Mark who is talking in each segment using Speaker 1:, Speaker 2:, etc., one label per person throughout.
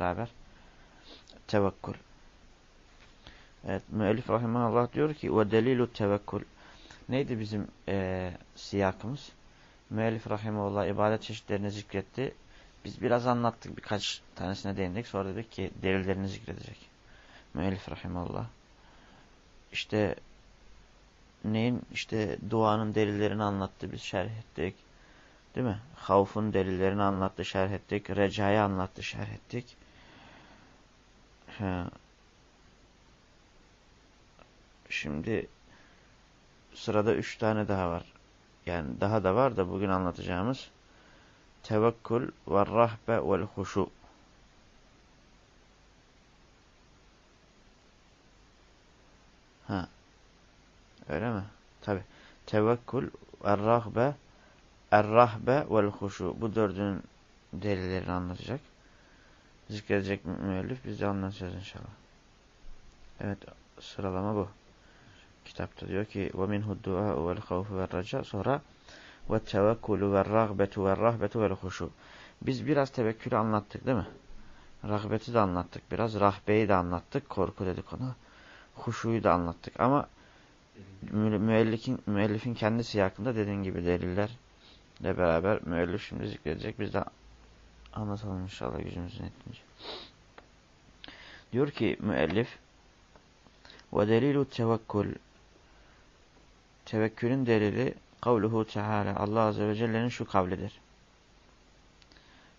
Speaker 1: beraber tevekkül. Evet, müellif rahimahullah diyor ki ve delilu tevekkül. Neydi bizim e, siyakımız? Müellif rahimahullah ibadet çeşitlerini zikretti. Biz biraz anlattık, birkaç tanesine değindik. Sonra dedik ki delillerini zikredecek. Müellif rahimahullah. İşte neyin işte duanın delillerini anlattı, biz şerh ettik. Değil mi? Havfun delillerini anlattı, şerh ettik. Recayı anlattı, şerh ettik. He. Şimdi sırada üç tane daha var. Yani daha da var da bugün anlatacağımız tevekkül ve rahbe vel huşu. Ha. Öyle mi? Tabi. Tevekkül, er-rahbe, er-rahbe vel huşu. Bu dördünün delillerini anlatacak Zikredecek müellif. Biz de anlatacağız inşallah. Evet. Sıralama bu. Kitapta diyor ki وَمِنْهُ الدُّعَاءُ وَالْخَوْفُ وَالرَّجَى Sonra وَالتَّوَكُّلُ وَالرَّغْبَةُ وَالرَّهْبَةُ وَالْخُشُ Biz biraz tevekkülü anlattık değil mi? Rahbeti de anlattık biraz. Rahbeyi de anlattık. Korku dedik ona. Huşuyu da anlattık. Ama müellifin, müellifin kendi siyakında dediğin gibi delillerle beraber müellif şimdi zikredecek. Biz de anlatalım inşallah gücümüzün ettiğince. Diyor ki müellif ve delilu tevekkül Tevekkülün delili kavluhu teala Allah Azze ve Celle'nin şu kavlidir.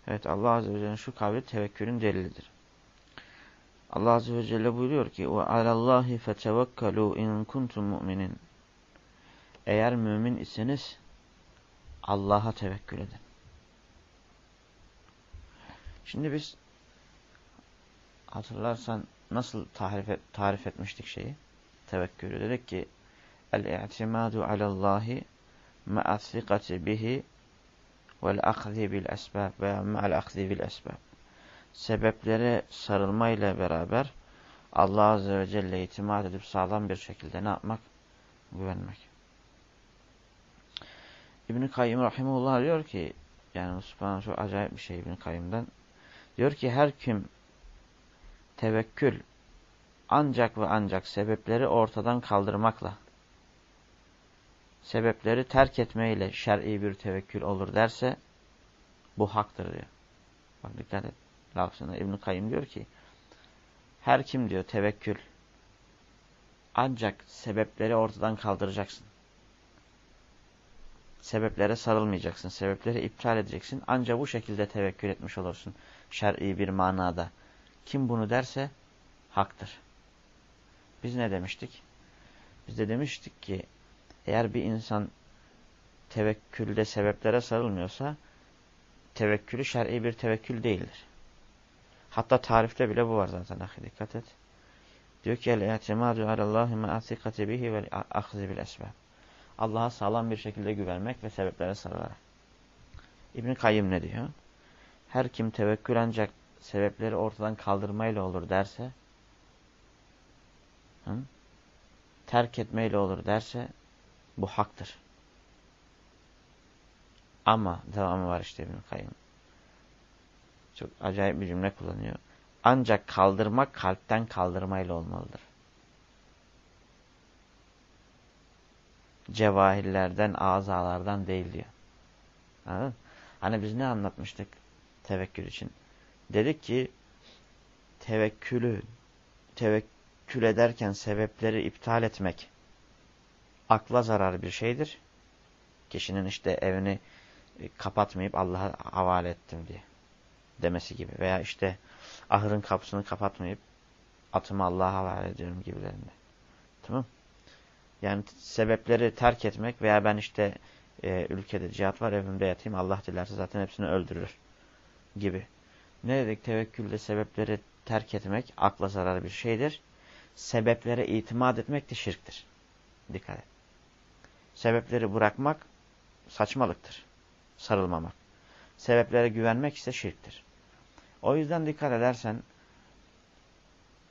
Speaker 1: Evet Allah Azze ve Celle'nin şu kavli tevekkülün delilidir. Allah Azze ve Celle buyuruyor ki ve alallahi fetevekkelu in kuntum mu'minin. Eğer mümin iseniz Allah'a tevekkül edin. Şimdi biz hatırlarsan nasıl tarif, et, tarif etmiştik şeyi? Tevekkülü. Dedik ki el-i'timadu alallahi ma'as-sikati bihi vel-akhzi bil-esbab veya ma'al-akhzi bil-esbab. Sebeplere sarılmayla beraber Allah Azze ve Celle'ye itimat edip sağlam bir şekilde ne yapmak? Güvenmek. İbn-i Kayyum Rahimullah diyor ki yani subhanallah çok acayip bir şey İbn-i Kayyum'dan. Diyor ki her kim tevekkül ancak ve ancak sebepleri ortadan kaldırmakla sebepleri terk etmeyle şer'i bir tevekkül olur derse bu haktır diyor. Bak dikkat et. Lafzına İbn-i Kayyum diyor ki her kim diyor tevekkül ancak sebepleri ortadan kaldıracaksın. Sebeplere sarılmayacaksın. Sebepleri iptal edeceksin. Ancak bu şekilde tevekkül etmiş olursun. Şer'i bir manada. Kim bunu derse haktır. Biz ne demiştik? Biz de demiştik ki eğer bir insan tevekkülde sebeplere sarılmıyorsa tevekkülü şer'i bir tevekkül değildir. Hatta tarifte bile bu var zaten. Ahi, dikkat et. Diyor ki el-i'timadu alallahi ma'asikati bihi ve ahzi bil esbab. Allah'a sağlam bir şekilde güvenmek ve sebeplere sarılarak. İbn Kayyım ne diyor? Her kim tevekkül ancak sebepleri ortadan kaldırmayla olur derse hı? terk etmeyle olur derse bu haktır. Ama devamı var işte İbn Kayyım. Çok acayip bir cümle kullanıyor. Ancak kaldırmak kalpten kaldırmayla olmalıdır. Cevahirlerden, azalardan değil diyor. Anladın? Hani biz ne anlatmıştık tevekkül için? Dedik ki tevekkülü tevekkül ederken sebepleri iptal etmek akla zarar bir şeydir. Kişinin işte evini e, kapatmayıp Allah'a havale ettim diye demesi gibi. Veya işte ahırın kapısını kapatmayıp atımı Allah'a havale ediyorum gibilerinde. Tamam Yani sebepleri terk etmek veya ben işte e, ülkede cihat var evimde yatayım Allah dilerse zaten hepsini öldürür gibi. Ne dedik? Tevekkülde sebepleri terk etmek akla zarar bir şeydir. Sebeplere itimat etmek de şirktir. Dikkat et. Sebepleri bırakmak saçmalıktır. Sarılmamak. Sebeplere güvenmek ise şirktir. O yüzden dikkat edersen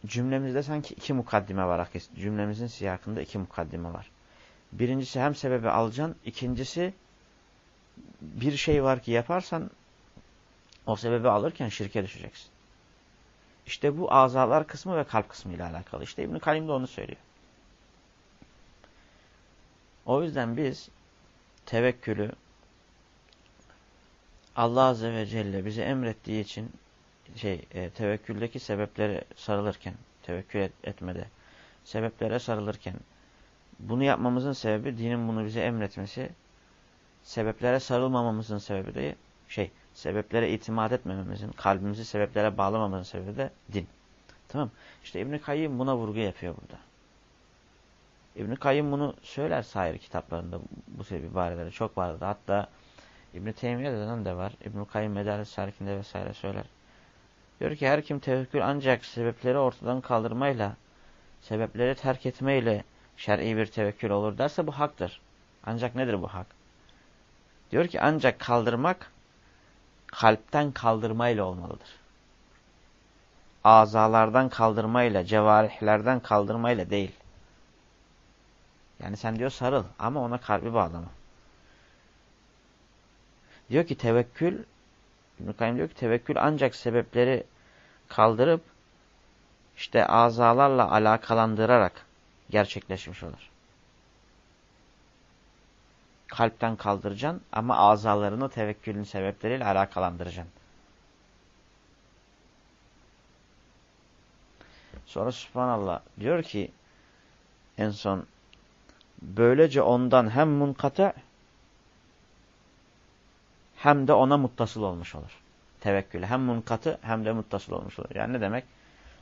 Speaker 1: cümlemizde sanki iki mukaddime var. Cümlemizin siyakında iki mukaddime var. Birincisi hem sebebi alacaksın. ikincisi bir şey var ki yaparsan o sebebi alırken şirke düşeceksin. İşte bu azalar kısmı ve kalp kısmı ile alakalı. İşte İbn-i Kayyum da onu söylüyor. O yüzden biz tevekkülü Allah Azze ve Celle bize emrettiği için şey e, tevekküldeki sebeplere sarılırken, tevekkül et, etmede sebeplere sarılırken bunu yapmamızın sebebi dinin bunu bize emretmesi, sebeplere sarılmamamızın sebebi de şey, sebeplere itimat etmememizin, kalbimizi sebeplere bağlamamızın sebebi de din. Tamam. İşte İbn Kayyim buna vurgu yapıyor burada. İbn Kayyim bunu söyler sair kitaplarında bu sebebi ibareleri çok vardı. Hatta İbn Teymiye'den de var. İbn Kayyim Medalis Salik'inde vesaire söyler. Diyor ki her kim tevekkül ancak sebepleri ortadan kaldırmayla, sebepleri terk etmeyle şer'i bir tevekkül olur derse bu haktır. Ancak nedir bu hak? Diyor ki ancak kaldırmak kalpten kaldırmayla olmalıdır. Azalardan kaldırmayla, cevarihlerden kaldırmayla değil. Yani sen diyor sarıl ama ona kalbi bağlama. Diyor ki tevekkül, Kayyum diyor ki tevekkül ancak sebepleri kaldırıp işte azalarla alakalandırarak gerçekleşmiş olur. Kalpten kaldıracaksın ama azalarını tevekkülün sebepleriyle alakalandıracaksın. Sonra subhanallah diyor ki en son böylece ondan hem munkata hem de ona muttasıl olmuş olur. Tevekkül hem munkatı hem de muttasıl olmuş olur. Yani ne demek?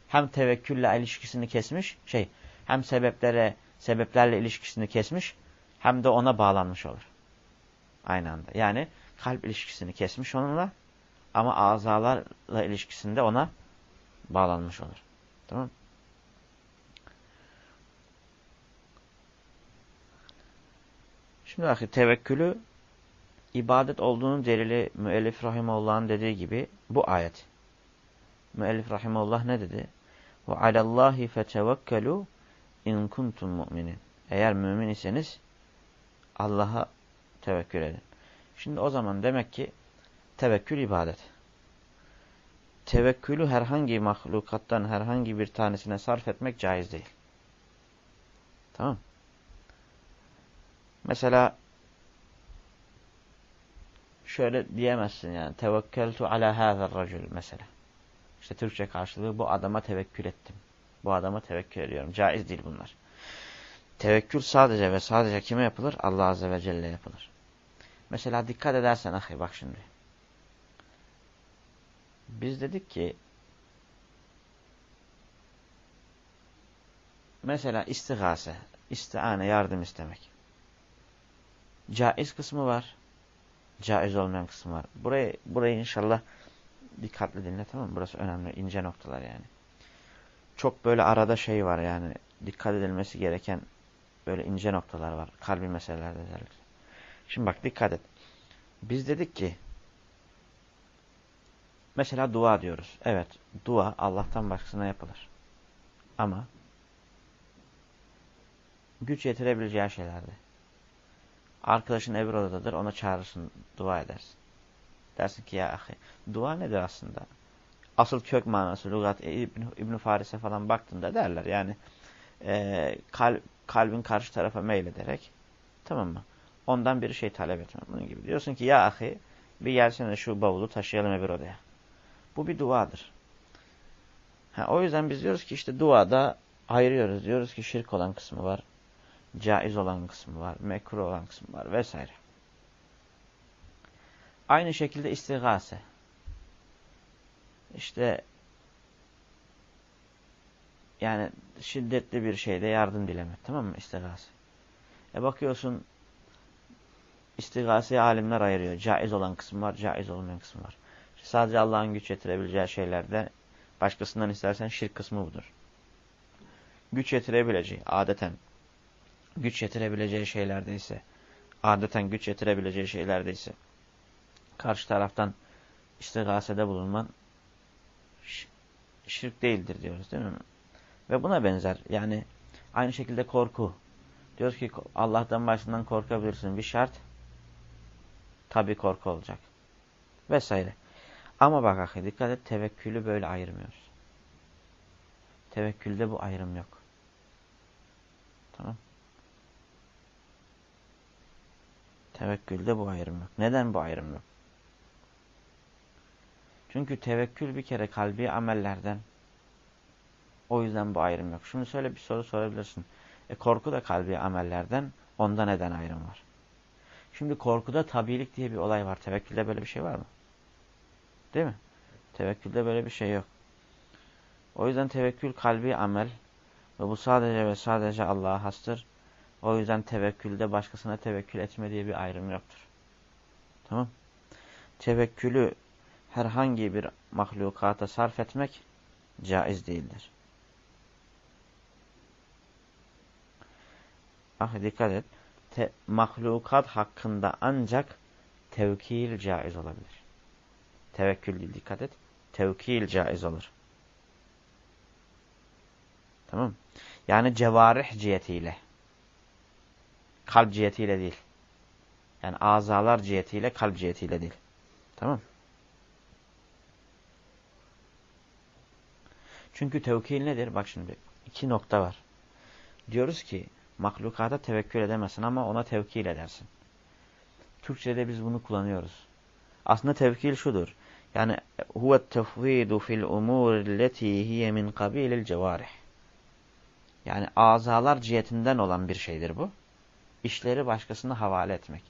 Speaker 1: Hem tevekkülle ilişkisini kesmiş, şey, hem sebeplere, sebeplerle ilişkisini kesmiş, hem de ona bağlanmış olur. Aynı anda. Yani kalp ilişkisini kesmiş onunla ama azalarla ilişkisinde ona bağlanmış olur. Tamam Şimdi bakın tevekkülü ibadet olduğunun delili müellif rahimullah'ın dediği gibi bu ayet. Müellif rahimullah ne dedi? Ve alallahi fetevekkelu in kuntum mu'minin. Eğer mümin iseniz Allah'a tevekkül edin. Şimdi o zaman demek ki tevekkül ibadet. Tevekkülü herhangi mahlukattan herhangi bir tanesine sarf etmek caiz değil. Tamam Mesela şöyle diyemezsin yani tevekkeltu ala hâzer racul mesela. İşte Türkçe karşılığı bu adama tevekkül ettim. Bu adama tevekkül ediyorum. Caiz değil bunlar. Tevekkül sadece ve sadece kime yapılır? Allah Azze ve Celle yapılır. Mesela dikkat edersen ahi bak şimdi. Biz dedik ki mesela istigase, istiane yardım istemek. Caiz kısmı var. Caiz olmayan kısmı var. Burayı, burayı inşallah dikkatli dinle tamam mı? Burası önemli ince noktalar yani. Çok böyle arada şey var yani dikkat edilmesi gereken böyle ince noktalar var. Kalbi meselelerde özellikle. Şimdi bak dikkat et. Biz dedik ki mesela dua diyoruz. Evet dua Allah'tan başkasına yapılır. Ama güç yetirebileceği şeylerde. Arkadaşın ev odadadır ona çağırırsın dua edersin. Dersin ki ya ahi dua nedir aslında? Asıl kök manası Lugat e, İbn, İbn Faris'e falan baktığında derler yani e, kalp, kalbin karşı tarafa meylederek tamam mı? Ondan bir şey talep etme. Bunun gibi. Diyorsun ki ya ahi bir gelsene şu bavulu taşıyalım bir odaya. Bu bir duadır. Ha, o yüzden biz diyoruz ki işte duada ayırıyoruz. Diyoruz ki şirk olan kısmı var. Caiz olan kısmı var. Mekruh olan kısmı var vesaire. Aynı şekilde istigase. İşte yani şiddetli bir şeyde yardım dilemek. Tamam mı? İstigase. E bakıyorsun istigaseye alimler ayırıyor. Caiz olan kısmı var, caiz olmayan kısmı var. İşte sadece Allah'ın güç yetirebileceği şeylerde başkasından istersen şirk kısmı budur. Güç yetirebileceği, adeten güç yetirebileceği şeylerde ise, adeten güç yetirebileceği şeylerde ise, karşı taraftan istigasede bulunman şirk değildir diyoruz değil mi? Ve buna benzer yani aynı şekilde korku. Diyoruz ki Allah'tan başından korkabilirsin. Bir şart tabi korku olacak. Vesaire. Ama bak ahi dikkat et tevekkülü böyle ayırmıyoruz. Tevekkülde bu ayrım yok. Tamam. Tevekkülde bu ayrım yok. Neden bu ayrım yok? Çünkü tevekkül bir kere kalbi amellerden. O yüzden bu ayrım yok. Şimdi şöyle bir soru sorabilirsin. E korku da kalbi amellerden. Onda neden ayrım var? Şimdi korkuda tabilik diye bir olay var. Tevekkülde böyle bir şey var mı? Değil mi? Tevekkülde böyle bir şey yok. O yüzden tevekkül kalbi amel ve bu sadece ve sadece Allah'a hastır. O yüzden tevekkülde başkasına tevekkül etme diye bir ayrım yoktur. Tamam. Tevekkülü herhangi bir mahlukata sarf etmek caiz değildir. Ah dikkat et. Te mahlukat hakkında ancak tevkil caiz olabilir. Tevekkül değil dikkat et. Tevkil caiz olur. Tamam Yani cevarih cihetiyle. Kalp cihetiyle değil. Yani azalar cihetiyle, kalp cihetiyle değil. Tamam Çünkü tevkil nedir? Bak şimdi iki nokta var. Diyoruz ki mahlukata tevekkül edemezsin ama ona tevkil edersin. Türkçe'de biz bunu kullanıyoruz. Aslında tevkil şudur. Yani huve tefvidu fil umur leti hiye min kabilil cevarih. Yani azalar cihetinden olan bir şeydir bu. İşleri başkasına havale etmek.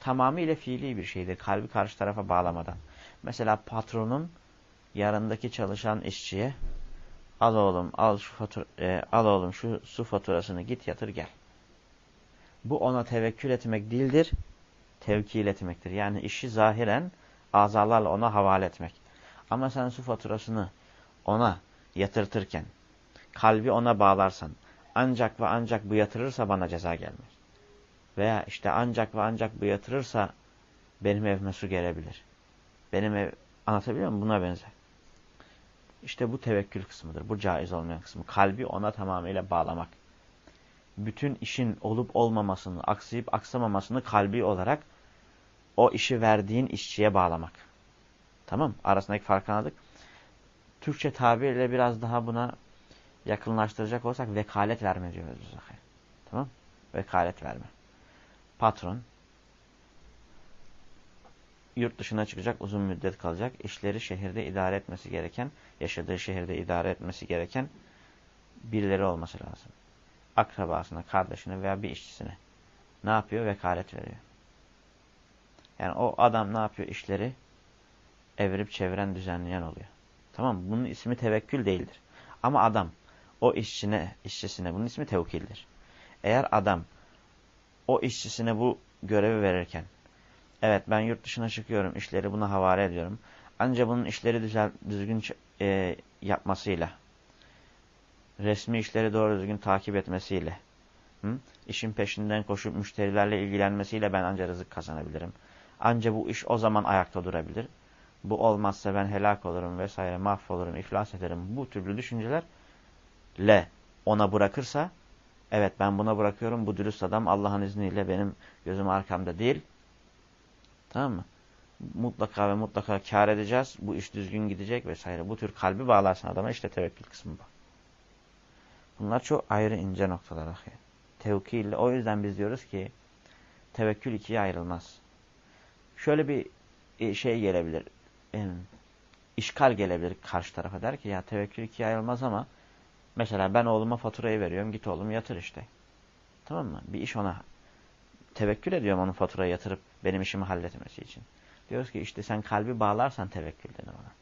Speaker 1: Tamamıyla fiili bir şeydir. Kalbi karşı tarafa bağlamadan. Mesela patronun yarındaki çalışan işçiye al oğlum al şu fatura, e, al oğlum şu su faturasını git yatır gel. Bu ona tevekkül etmek değildir. Tevkil etmektir. Yani işi zahiren azalarla ona havale etmek. Ama sen su faturasını ona yatırtırken kalbi ona bağlarsan ancak ve ancak bu yatırırsa bana ceza gelmez. Veya işte ancak ve ancak bu yatırırsa benim evime su gelebilir. Benim ev anlatabiliyor muyum? Buna benzer. İşte bu tevekkül kısmıdır. Bu caiz olmayan kısmı. Kalbi ona tamamıyla bağlamak. Bütün işin olup olmamasını, aksayıp aksamamasını kalbi olarak o işi verdiğin işçiye bağlamak. Tamam Arasındaki farkı anladık. Türkçe tabirle biraz daha buna yakınlaştıracak olsak vekalet verme diyoruz. Tamam Vekalet verme. Patron yurt dışına çıkacak, uzun müddet kalacak. İşleri şehirde idare etmesi gereken, yaşadığı şehirde idare etmesi gereken birileri olması lazım. Akrabasına, kardeşine veya bir işçisine. Ne yapıyor? Vekalet veriyor. Yani o adam ne yapıyor? İşleri evirip çeviren, düzenleyen oluyor. Tamam mı? Bunun ismi tevekkül değildir. Ama adam o işçine, işçisine bunun ismi tevkildir. Eğer adam o işçisine bu görevi verirken evet ben yurt dışına çıkıyorum, işleri buna havale ediyorum. Ancak bunun işleri düzel, düzgün e, yapmasıyla, resmi işleri doğru düzgün takip etmesiyle, hı? işin peşinden koşup müşterilerle ilgilenmesiyle ben ancak rızık kazanabilirim. Ancak bu iş o zaman ayakta durabilir. Bu olmazsa ben helak olurum vesaire mahvolurum, iflas ederim. Bu türlü düşüncelerle ona bırakırsa, evet ben buna bırakıyorum, bu dürüst adam Allah'ın izniyle benim gözüm arkamda değil. Tamam mı? Mutlaka ve mutlaka kar edeceğiz. Bu iş düzgün gidecek vesaire. Bu tür kalbi bağlarsın adama işte tevekkül kısmı bu. Bunlar çok ayrı ince noktalar. Tevkille. O yüzden biz diyoruz ki tevekkül ikiye ayrılmaz. Şöyle bir e, şey gelebilir. İşkal gelebilir karşı tarafa. Der ki ya tevekkül ikiye ayrılmaz ama mesela ben oğluma faturayı veriyorum. Git oğlum yatır işte. Tamam mı? Bir iş ona tevekkül ediyorum onun faturayı yatırıp benim işimi halletmesi için. Diyoruz ki işte sen kalbi bağlarsan tevekkül denir ona.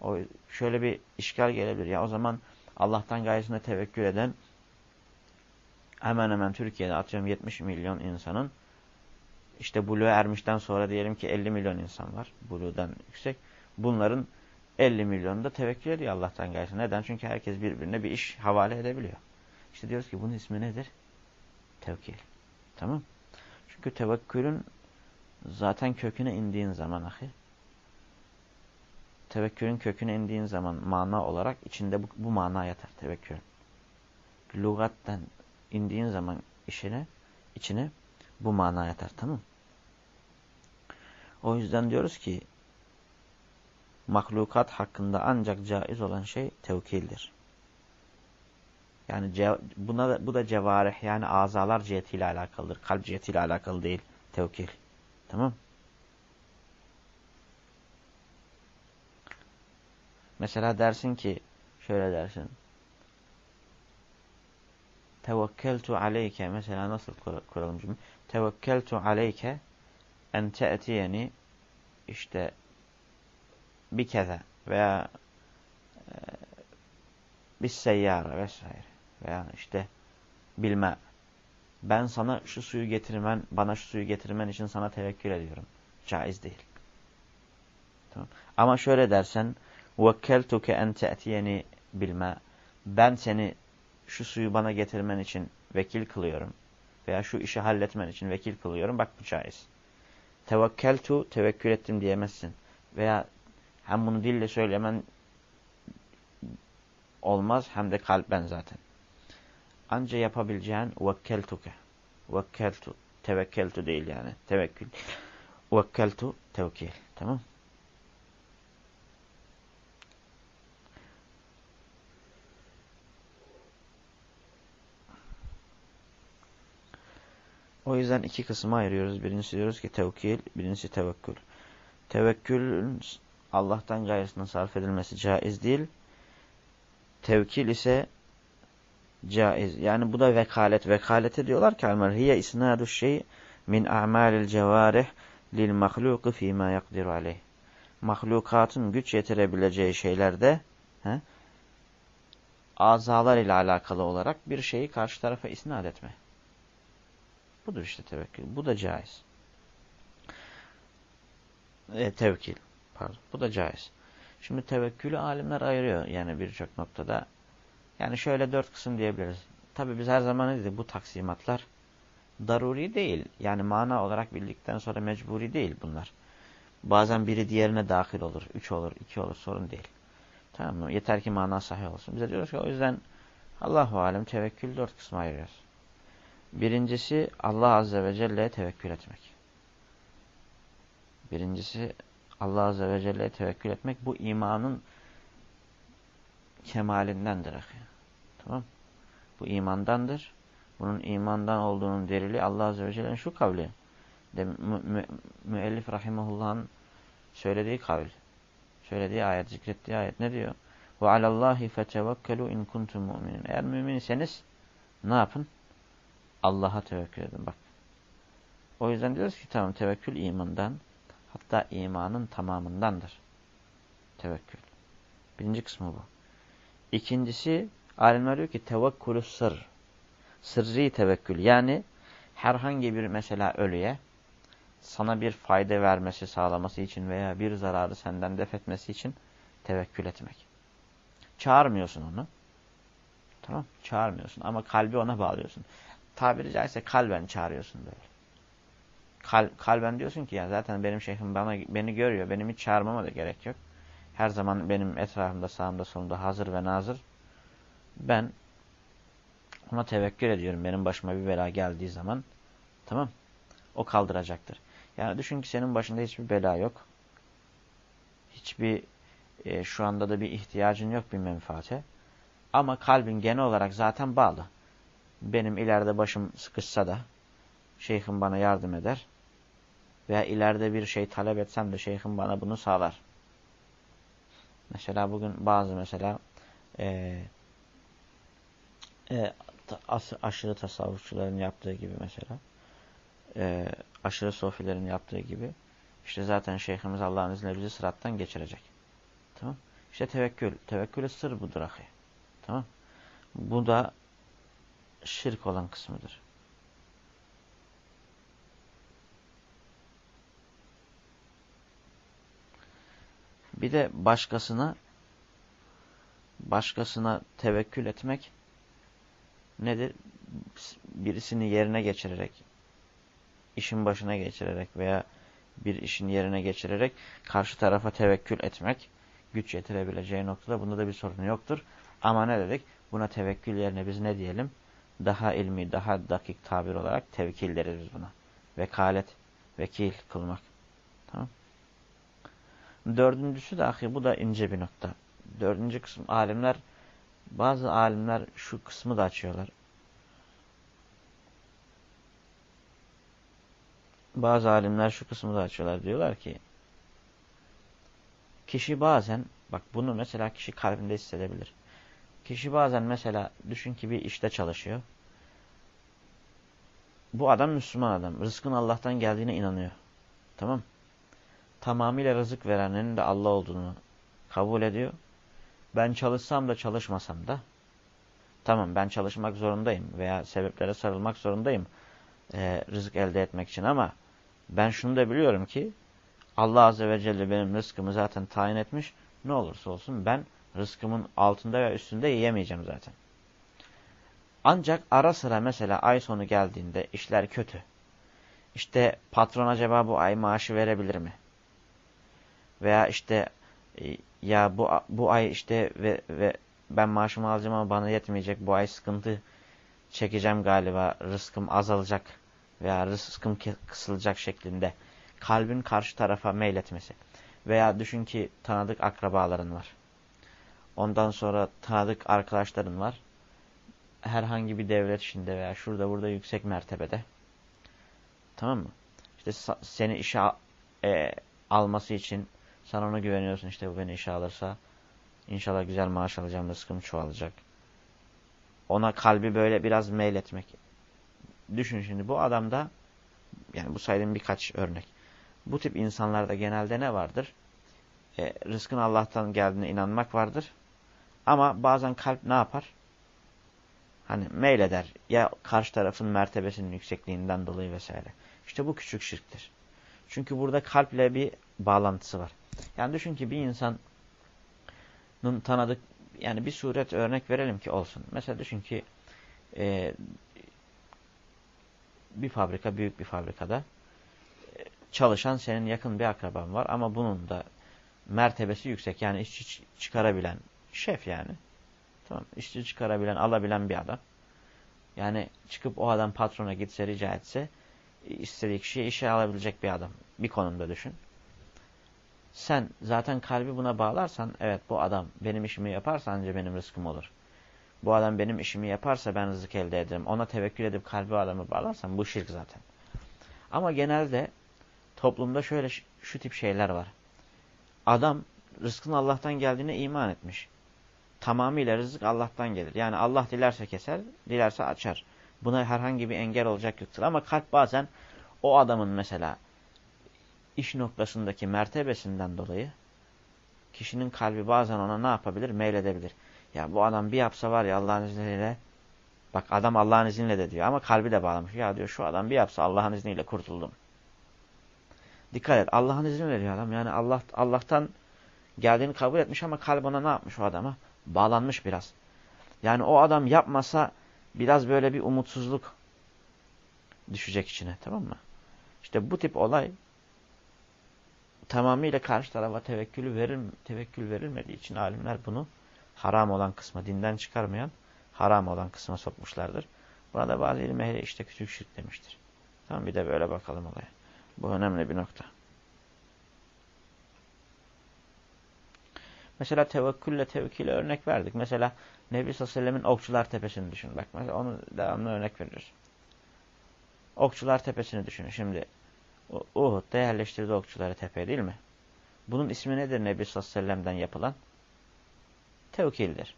Speaker 1: O şöyle bir işgal gelebilir. Ya o zaman Allah'tan gayesinde tevekkül eden hemen hemen Türkiye'de atıyorum 70 milyon insanın işte buluğa ermişten sonra diyelim ki 50 milyon insan var. Buluğdan yüksek. Bunların 50 milyonu da tevekkül ediyor Allah'tan gayesinde. Neden? Çünkü herkes birbirine bir iş havale edebiliyor. İşte diyoruz ki bunun ismi nedir? Tevkil. Tamam. Çünkü tevekkülün zaten köküne indiğin zaman ahi tevekkülün köküne indiğin zaman mana olarak içinde bu, bu mana yatar tevekkül. Lugatten indiğin zaman işine, içine bu mana yatar. Tamam O yüzden diyoruz ki mahlukat hakkında ancak caiz olan şey tevkildir. Yani buna da, bu da cevarih yani azalar cihetiyle alakalıdır. Kalp cihetiyle alakalı değil tevkil. Tamam Mesela dersin ki şöyle dersin. Tevekkeltu aleyke mesela nasıl kuralım cümle? Tevekkeltu aleyke en te'tiyeni işte bir keze veya e, bir seyyara vesaire veya işte bilme. Ben sana şu suyu getirmen, bana şu suyu getirmen için sana tevekkül ediyorum. Caiz değil. Tamam. Ama şöyle dersen وَكَّلْتُكَ اَنْ تَأْتِيَنِ bilme. Ben seni şu suyu bana getirmen için vekil kılıyorum. Veya şu işi halletmen için vekil kılıyorum. Bak bu caiz. Tevekkeltu, tevekkül ettim diyemezsin. Veya hem bunu dille söylemen olmaz hem de kalben zaten. Anca yapabileceğin vekkeltuke. Vekkeltu. Tevekkeltu değil yani. Tevekkül. Vekkeltu tevkil. Tamam O yüzden iki kısma ayırıyoruz. Birincisi diyoruz ki tevkil, birincisi tevekkül. Tevekkülün Allah'tan gayrısına sarf edilmesi caiz değil. Tevkil ise caiz. Yani bu da vekalet. Vekalete diyorlar ki almer hiye isnadu şey min a'malil cevarih lil mahluku fîmâ yakdiru aleyh. Mahlukatın güç yetirebileceği şeylerde he, azalar ile alakalı olarak bir şeyi karşı tarafa isnat etme. Budur işte tevekkül. Bu da caiz. E, tevkil. Pardon. Bu da caiz. Şimdi tevekkülü alimler ayırıyor yani birçok noktada. Yani şöyle dört kısım diyebiliriz. Tabi biz her zaman dedik bu taksimatlar daruri değil. Yani mana olarak bildikten sonra mecburi değil bunlar. Bazen biri diğerine dahil olur. Üç olur, iki olur sorun değil. Tamam mı? Yeter ki mana sahih olsun. Bize diyoruz ki o yüzden Allahu alem tevekkül dört kısma ayırıyoruz. Birincisi Allah Azze ve Celle'ye tevekkül etmek. Birincisi Allah Azze ve Celle'ye tevekkül etmek bu imanın kemalindendir. Tamam Bu imandandır. Bunun imandan olduğunun delili Allah Azze ve Celle'nin şu kavli. De, mü, mü, müellif Rahimahullah'ın söylediği kavil. Söylediği ayet, zikrettiği ayet ne diyor? Ve alallahi fetevekkelu in kuntum mu'minin. Eğer müminseniz ne yapın? Allah'a tevekkül edin bak. O yüzden diyoruz ki tamam tevekkül imandan hatta imanın tamamındandır. Tevekkül. Birinci kısmı bu. İkincisi alimler diyor ki tevekkülü sır. Sırrı tevekkül. Yani herhangi bir mesela ölüye sana bir fayda vermesi sağlaması için veya bir zararı senden def etmesi için tevekkül etmek. Çağırmıyorsun onu. Tamam Çağırmıyorsun ama kalbi ona bağlıyorsun tabiri caizse kalben çağırıyorsun böyle. Kal, kalben diyorsun ki ya zaten benim şeyhim bana beni görüyor. Benim hiç çağırmama da gerek yok. Her zaman benim etrafımda, sağımda, solumda hazır ve nazır. Ben ona tevekkül ediyorum. Benim başıma bir bela geldiği zaman. Tamam. O kaldıracaktır. Yani düşün ki senin başında hiçbir bela yok. Hiçbir e, şu anda da bir ihtiyacın yok bir menfaate. Ama kalbin genel olarak zaten bağlı benim ileride başım sıkışsa da şeyhim bana yardım eder. Veya ileride bir şey talep etsem de şeyhim bana bunu sağlar. Mesela bugün bazı mesela e, e, as, aşırı tasavvufçuların yaptığı gibi mesela e, aşırı sofilerin yaptığı gibi işte zaten şeyhimiz Allah'ın izniyle bizi sırattan geçirecek. Tamam. İşte tevekkül. Tevekkülü sır budur ahi. Tamam. Bu da şirk olan kısmıdır. Bir de başkasına başkasına tevekkül etmek nedir? Birisini yerine geçirerek, işin başına geçirerek veya bir işin yerine geçirerek karşı tarafa tevekkül etmek güç yetirebileceği noktada bunda da bir sorun yoktur. Ama ne dedik? Buna tevekkül yerine biz ne diyelim? daha ilmi, daha dakik tabir olarak tevkil deriz buna. Vekalet, vekil kılmak. Dördüncüsü de ahi bu da ince bir nokta. Dördüncü kısım alimler bazı alimler şu kısmı da açıyorlar. Bazı alimler şu kısmı da açıyorlar. Diyorlar ki kişi bazen bak bunu mesela kişi kalbinde hissedebilir. Kişi bazen mesela düşün ki bir işte çalışıyor. Bu adam Müslüman adam. Rızkın Allah'tan geldiğine inanıyor. Tamam Tamamıyla rızık verenin de Allah olduğunu kabul ediyor. Ben çalışsam da çalışmasam da tamam ben çalışmak zorundayım veya sebeplere sarılmak zorundayım e, rızık elde etmek için ama ben şunu da biliyorum ki Allah Azze ve Celle benim rızkımı zaten tayin etmiş. Ne olursa olsun ben rızkımın altında ve üstünde yiyemeyeceğim zaten. Ancak ara sıra mesela ay sonu geldiğinde işler kötü. İşte patron acaba bu ay maaşı verebilir mi? Veya işte e, ya bu bu ay işte ve, ve ben maaşımı alacağım ama bana yetmeyecek. Bu ay sıkıntı çekeceğim galiba. Rızkım azalacak veya rızkım kısılacak şeklinde kalbin karşı tarafa meyletmesi. Veya düşün ki tanıdık akrabaların var. Ondan sonra tanıdık arkadaşların var. Herhangi bir devlet içinde veya şurada burada yüksek mertebede. Tamam mı? İşte seni işe e, alması için sana ona güveniyorsun. İşte bu beni işe alırsa inşallah güzel maaş alacağım, rızkım çoğalacak. Ona kalbi böyle biraz meyletmek. Düşün şimdi bu adamda yani bu saydığım birkaç örnek. Bu tip insanlarda genelde ne vardır? E, rızkın Allah'tan geldiğine inanmak vardır. Ama bazen kalp ne yapar? Hani meyleder. Ya karşı tarafın mertebesinin yüksekliğinden dolayı vesaire. İşte bu küçük şirktir. Çünkü burada kalple bir bağlantısı var. Yani düşün ki bir insanın tanıdık yani bir suret örnek verelim ki olsun. Mesela düşün ki e, bir fabrika, büyük bir fabrikada e, çalışan senin yakın bir akraban var ama bunun da mertebesi yüksek. Yani işçi çıkarabilen şef yani. Tamam, işçi çıkarabilen, alabilen bir adam. Yani çıkıp o adam patrona gitse rica etse istediği kişiye işe alabilecek bir adam. Bir konumda düşün. Sen zaten kalbi buna bağlarsan evet bu adam benim işimi yaparsa anca benim rızkım olur. Bu adam benim işimi yaparsa ben rızık elde ederim. Ona tevekkül edip kalbi adamı bağlarsam bu şirk zaten. Ama genelde toplumda şöyle şu tip şeyler var. Adam rızkın Allah'tan geldiğine iman etmiş. Tamamıyla rızık Allah'tan gelir. Yani Allah dilerse keser, dilerse açar. Buna herhangi bir engel olacak yoktur. Ama kalp bazen o adamın mesela iş noktasındaki mertebesinden dolayı kişinin kalbi bazen ona ne yapabilir? Meyledebilir. Ya bu adam bir yapsa var ya Allah'ın izniyle bak adam Allah'ın izniyle de diyor ama kalbi de bağlamış. Ya diyor şu adam bir yapsa Allah'ın izniyle kurtuldum. Dikkat et Allah'ın izniyle diyor adam. Yani Allah Allah'tan geldiğini kabul etmiş ama kalbi ona ne yapmış o adama? Bağlanmış biraz. Yani o adam yapmasa biraz böyle bir umutsuzluk düşecek içine tamam mı? İşte bu tip olay tamamıyla karşı tarafa tevekkülü verir, tevekkül verilmediği için alimler bunu haram olan kısma, dinden çıkarmayan haram olan kısma sokmuşlardır. Burada bazı ilim işte küçük şirk demiştir. Tamam bir de böyle bakalım olaya. Bu önemli bir nokta. Mesela tevekkülle tevkile örnek verdik. Mesela Nebi sallallahu okçular tepesini düşün. Bak mesela onu devamlı örnek veriyoruz. Okçular tepesini düşün. Şimdi Uhud'da yerleştirdi okçuları tepeye değil mi? Bunun ismi nedir Nebi sallallahu aleyhi ve sellem'den yapılan? Tevkildir.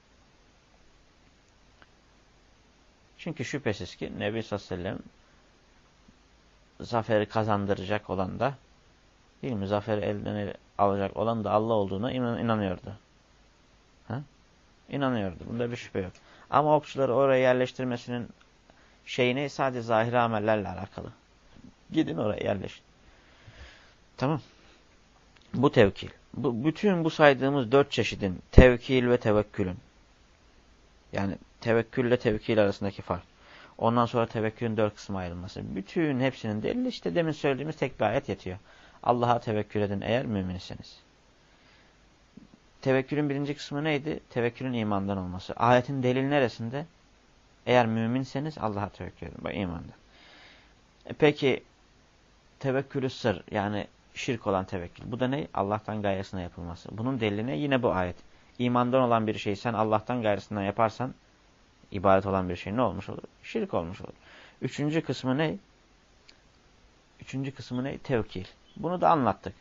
Speaker 1: Çünkü şüphesiz ki Nebi sallallahu aleyhi ve sellem zaferi kazandıracak olan da değil mi? Zaferi elden alacak olan da Allah olduğuna inanıyordu. Ha? İnanıyordu. Bunda bir şüphe yok. Ama okçuları oraya yerleştirmesinin şeyini sadece zahiri amellerle alakalı. Gidin oraya yerleşin. Tamam. Bu tevkil. Bu, bütün bu saydığımız dört çeşidin tevkil ve tevekkülün. Yani tevekkülle tevkil arasındaki fark. Ondan sonra tevekkülün dört kısmı ayrılması. Bütün hepsinin delili işte demin söylediğimiz tek bir ayet yetiyor. Allah'a tevekkül edin eğer müminseniz. Tevekkülün birinci kısmı neydi? Tevekkülün imandan olması. Ayetin delil neresinde? Eğer müminseniz Allah'a tevekkül edin. Bak imandan. E peki tevekkülü sır yani şirk olan tevekkül. Bu da ne? Allah'tan gayesine yapılması. Bunun delili Yine bu ayet. İmandan olan bir şeyi sen Allah'tan gayrısından yaparsan ibadet olan bir şey ne olmuş olur? Şirk olmuş olur. Üçüncü kısmı ne? Üçüncü kısmı ne? Tevkil. Bunu da anlattık.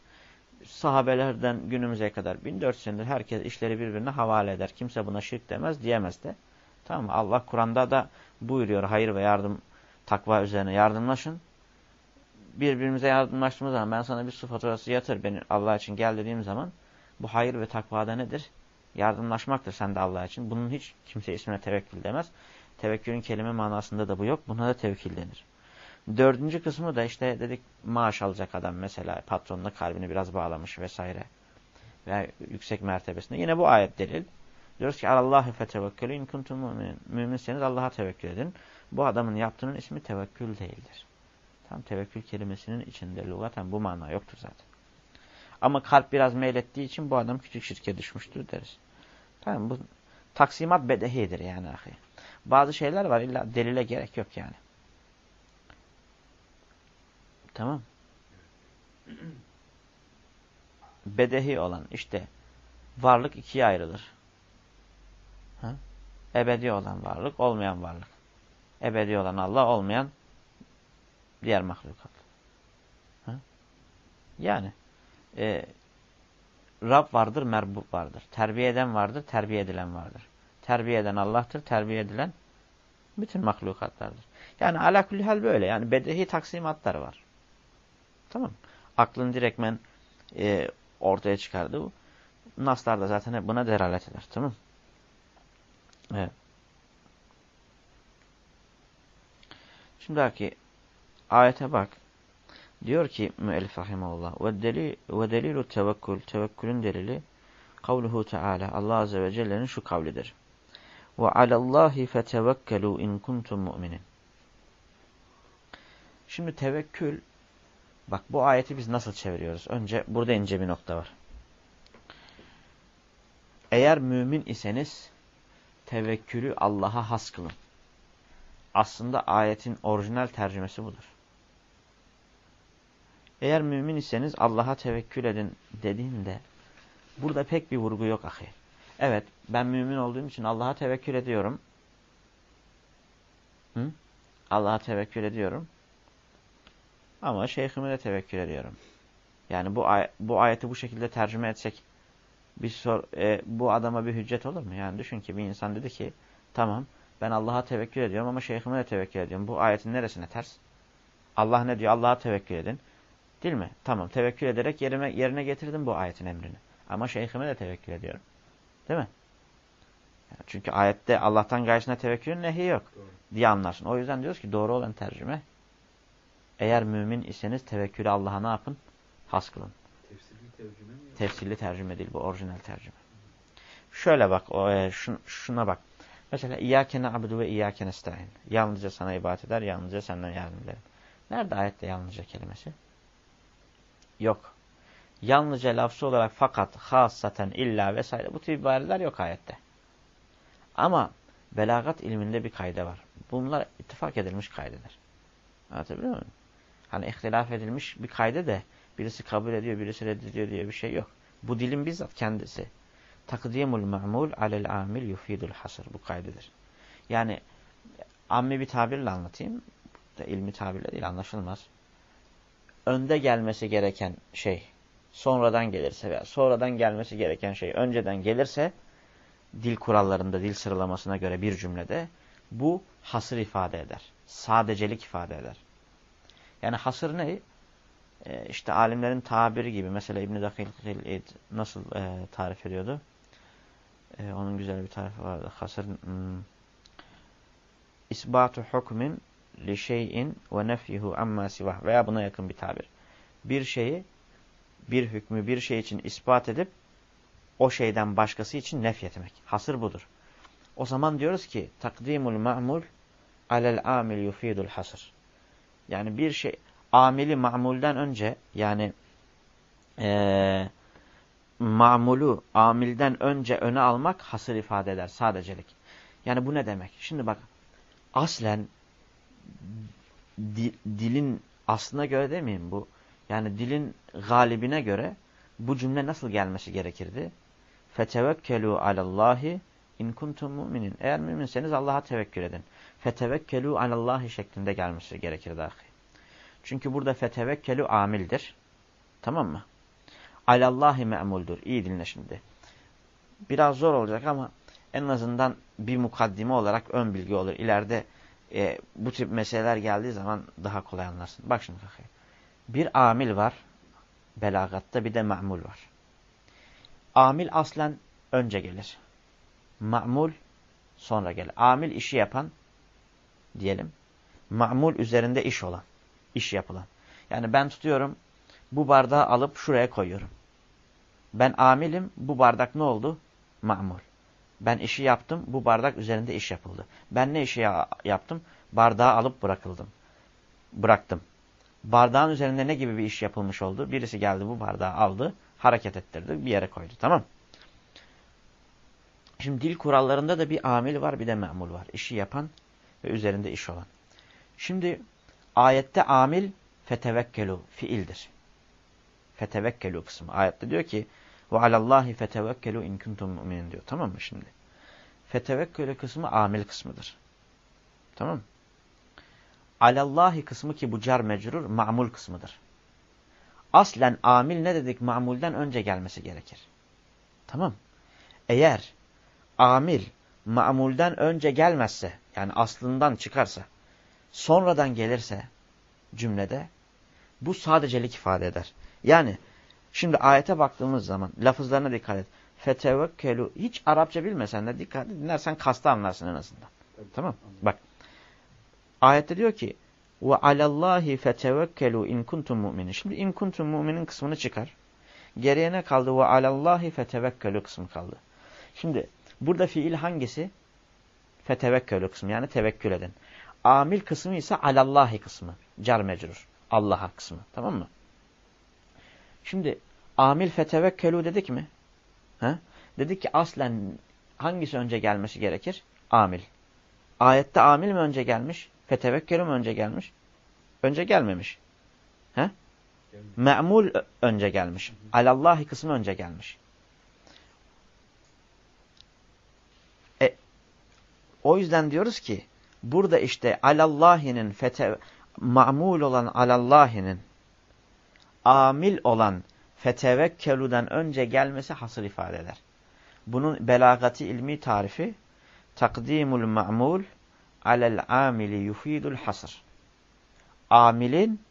Speaker 1: Sahabelerden günümüze kadar 1400 senedir herkes işleri birbirine havale eder. Kimse buna şirk demez diyemez de. Tamam mı? Allah Kur'an'da da buyuruyor hayır ve yardım takva üzerine yardımlaşın. Birbirimize yardımlaştığımız zaman ben sana bir su faturası yatır beni Allah için gel dediğim zaman bu hayır ve takvada nedir? Yardımlaşmaktır sen de Allah için. Bunun hiç kimse ismine tevekkül demez. Tevekkülün kelime manasında da bu yok. Buna da tevkil denir. Dördüncü kısmı da işte dedik maaş alacak adam mesela patronuna kalbini biraz bağlamış vesaire. Veya yüksek mertebesinde. Yine bu ayet delil. Diyoruz ki Allahü fetevekkelü in kuntum mümin. Müminseniz Allah'a tevekkül edin. Bu adamın yaptığının ismi tevekkül değildir. Tam tevekkül kelimesinin içinde lugaten bu mana yoktur zaten. Ama kalp biraz meylettiği için bu adam küçük şirke düşmüştür deriz. Tamam bu taksimat bedehidir yani ahi. Bazı şeyler var illa delile gerek yok yani. Tamam. Bedehi olan işte varlık ikiye ayrılır. Ha? Ebedi olan varlık, olmayan varlık. Ebedi olan Allah, olmayan diğer mahlukat. Ha? Yani e, Rab vardır, merbub vardır. Terbiye eden vardır, terbiye edilen vardır. Terbiye eden Allah'tır, terbiye edilen bütün mahlukatlardır. Yani ala kulli hal böyle. Yani bedehi taksimatlar var. Tamam Aklın direktmen e, ortaya çıkardı. Bu. Naslar da zaten buna delalet eder. Tamam Evet. Şimdiki ayete bak. Diyor ki müellif rahimahullah ve delil ve delilu tevekkül tevekkülün delili kavluhu teala Allah azze ve celle'nin şu kavlidir. Ve alallahi fetevekkelu in kuntum mu'minin. Şimdi tevekkül bak bu ayeti biz nasıl çeviriyoruz? Önce burada ince bir nokta var. Eğer mümin iseniz tevekkülü Allah'a has kılın. Aslında ayetin orijinal tercümesi budur. Eğer mümin iseniz Allah'a tevekkül edin dediğinde burada pek bir vurgu yok ahi. Evet ben mümin olduğum için Allah'a tevekkül ediyorum. Allah'a tevekkül ediyorum. Ama şeyhime de tevekkül ediyorum. Yani bu, ay bu ayeti bu şekilde tercüme etsek bir sor, e, bu adama bir hüccet olur mu? Yani düşün ki bir insan dedi ki tamam ben Allah'a tevekkül ediyorum ama şeyhime de tevekkül ediyorum. Bu ayetin neresine ters? Allah ne diyor? Allah'a tevekkül edin. Değil mi? Tamam tevekkül ederek yerime, yerine getirdim bu ayetin emrini. Ama şeyhime de tevekkül ediyorum. Değil mi? Yani çünkü ayette Allah'tan gayesine tevekkülün nehi yok diye anlarsın. O yüzden diyoruz ki doğru olan tercüme eğer mümin iseniz tevekkülü Allah'a ne yapın? Has kılın. Tefsirli tercüme mi? Tefsirli tercüme değil bu orijinal tercüme. Şöyle bak o, e, şun, şuna bak. Mesela İyyâke na'budu ve İyyâke nestaîn. Yalnızca sana ibadet eder, yalnızca senden yardım ederim. Nerede ayette yalnızca kelimesi? Yok. Yalnızca lafzı olarak fakat, hasaten, illa vesaire bu tip ibareler yok ayette. Ama belagat ilminde bir kayda var. Bunlar ittifak edilmiş kaydedir. Anlatabiliyor muyum? Hani ihtilaf edilmiş bir kayda de birisi kabul ediyor, birisi reddediyor diye bir şey yok. Bu dilin bizzat kendisi. Takdimul ma'mul alel amil yufidul hasır. Bu kaydedir. Yani ammi bir tabirle anlatayım. İlmi tabirle değil anlaşılmaz. Önde gelmesi gereken şey sonradan gelirse veya sonradan gelmesi gereken şey önceden gelirse dil kurallarında, dil sıralamasına göre bir cümlede bu hasır ifade eder. Sadecelik ifade eder. Yani hasır ne? Ee, işte alimlerin tabiri gibi. Mesela İbn-i nasıl e, tarif ediyordu? E, onun güzel bir tarifi vardı. Hasır hmm, isbatu hukmin li şeyin ve nefyuhu amma sivah veya buna yakın bir tabir. Bir şeyi bir hükmü bir şey için ispat edip o şeyden başkası için nefyetmek. Hasır budur. O zaman diyoruz ki takdimul ma'mul alel amil yufidul hasır. Yani bir şey amili ma'mulden önce yani ee, ma'mulu amilden önce öne almak hasır ifade eder sadecelik. Yani bu ne demek? Şimdi bak aslen di, dilin aslına göre demeyeyim bu. Yani dilin galibine göre bu cümle nasıl gelmesi gerekirdi? Fetevekkelu alallahi in kuntum müminin. Eğer müminseniz Allah'a tevekkül edin. Fetevekkelu alallahi şeklinde gelmesi gerekir dahi. Çünkü burada fetevekkelu amildir. Tamam mı? Alallahi me'muldur. İyi dinle şimdi. Biraz zor olacak ama en azından bir mukaddime olarak ön bilgi olur. İleride e, bu tip meseleler geldiği zaman daha kolay anlarsın. Bak şimdi bakayım. Bir amil var. Belagatta bir de ma'mul var. Amil aslen önce gelir. Ma'mul sonra gelir. Amil işi yapan diyelim. Ma'mul üzerinde iş olan. iş yapılan. Yani ben tutuyorum bu bardağı alıp şuraya koyuyorum. Ben amilim bu bardak ne oldu? Ma'mul. Ben işi yaptım bu bardak üzerinde iş yapıldı. Ben ne işi ya yaptım? Bardağı alıp bırakıldım. Bıraktım. Bardağın üzerinde ne gibi bir iş yapılmış oldu? Birisi geldi bu bardağı aldı, hareket ettirdi, bir yere koydu. Tamam Şimdi dil kurallarında da bir amil var, bir de memul var. İşi yapan ve üzerinde iş olan. Şimdi ayette amil fetevekkelu fiildir. Fetevekkelu kısmı. Ayette diyor ki ve alallahi fetevekkelu in kuntum mu'minin diyor. Tamam mı şimdi? Fetevekkelu kısmı amil kısmıdır. Tamam mı? Alallahi kısmı ki bu car mecrur ma'mul kısmıdır. Aslen amil ne dedik? Ma'mulden önce gelmesi gerekir. Tamam. Eğer amil ma'mulden önce gelmezse yani aslından çıkarsa sonradan gelirse cümlede bu sadecelik ifade eder. Yani şimdi ayete baktığımız zaman lafızlarına dikkat et. Fetevekkelu hiç Arapça bilmesen de dikkat et dinlersen kasta anlarsın en azından. Evet, tamam. Anladım. Bak Ayette diyor ki ve alallahi fetevekkelu in kuntum mu'minin. Şimdi in kuntum mu'minin kısmını çıkar. Geriye ne kaldı? Ve alallahi fetevekkelu kısmı kaldı. Şimdi burada fiil hangisi? Fetevekkelu kısmı yani tevekkül edin. Amil kısmı ise alallahi kısmı. Car mecrur. Allah'a kısmı. Tamam mı? Şimdi amil fetevekkelu dedik mi? Ha? Dedik ki aslen hangisi önce gelmesi gerekir? Amil. Ayette amil mi önce gelmiş? Fetevekkelu mu önce gelmiş? Önce gelmemiş. He? Me'mul önce gelmiş. Alallahi kısmı önce gelmiş. E, o yüzden diyoruz ki burada işte alallahinin fete ma'mul olan alallahinin amil olan fetevekkelu'dan önce gelmesi hasır ifade eder. Bunun belagati ilmi tarifi takdimul ma'mul alel amili yufidul hasır. Amilin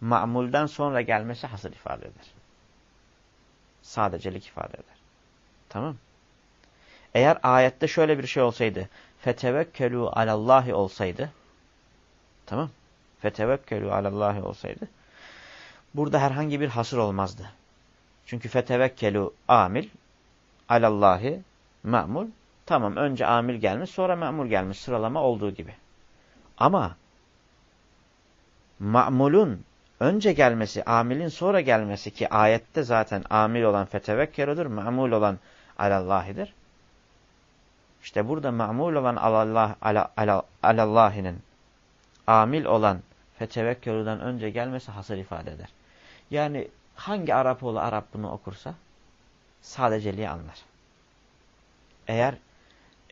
Speaker 1: ma'mulden sonra gelmesi hasır ifade eder. Sadecelik ifade eder. Tamam Eğer ayette şöyle bir şey olsaydı fetevekkelu alallahi olsaydı tamam fetevekkelu alallahi olsaydı burada herhangi bir hasır olmazdı. Çünkü fetevekkelu amil alallahi ma'mul Tamam önce amil gelmiş sonra memur gelmiş sıralama olduğu gibi. Ama ma'mulun önce gelmesi, amilin sonra gelmesi ki ayette zaten amil olan fetevekkerudur, ma'mul olan alallahidir. İşte burada ma'mul olan alallah, ala, alallahinin amil olan fetevekkerudan önce gelmesi hasır ifade eder. Yani hangi Arap oğlu Arap bunu okursa sadeceliği anlar. Eğer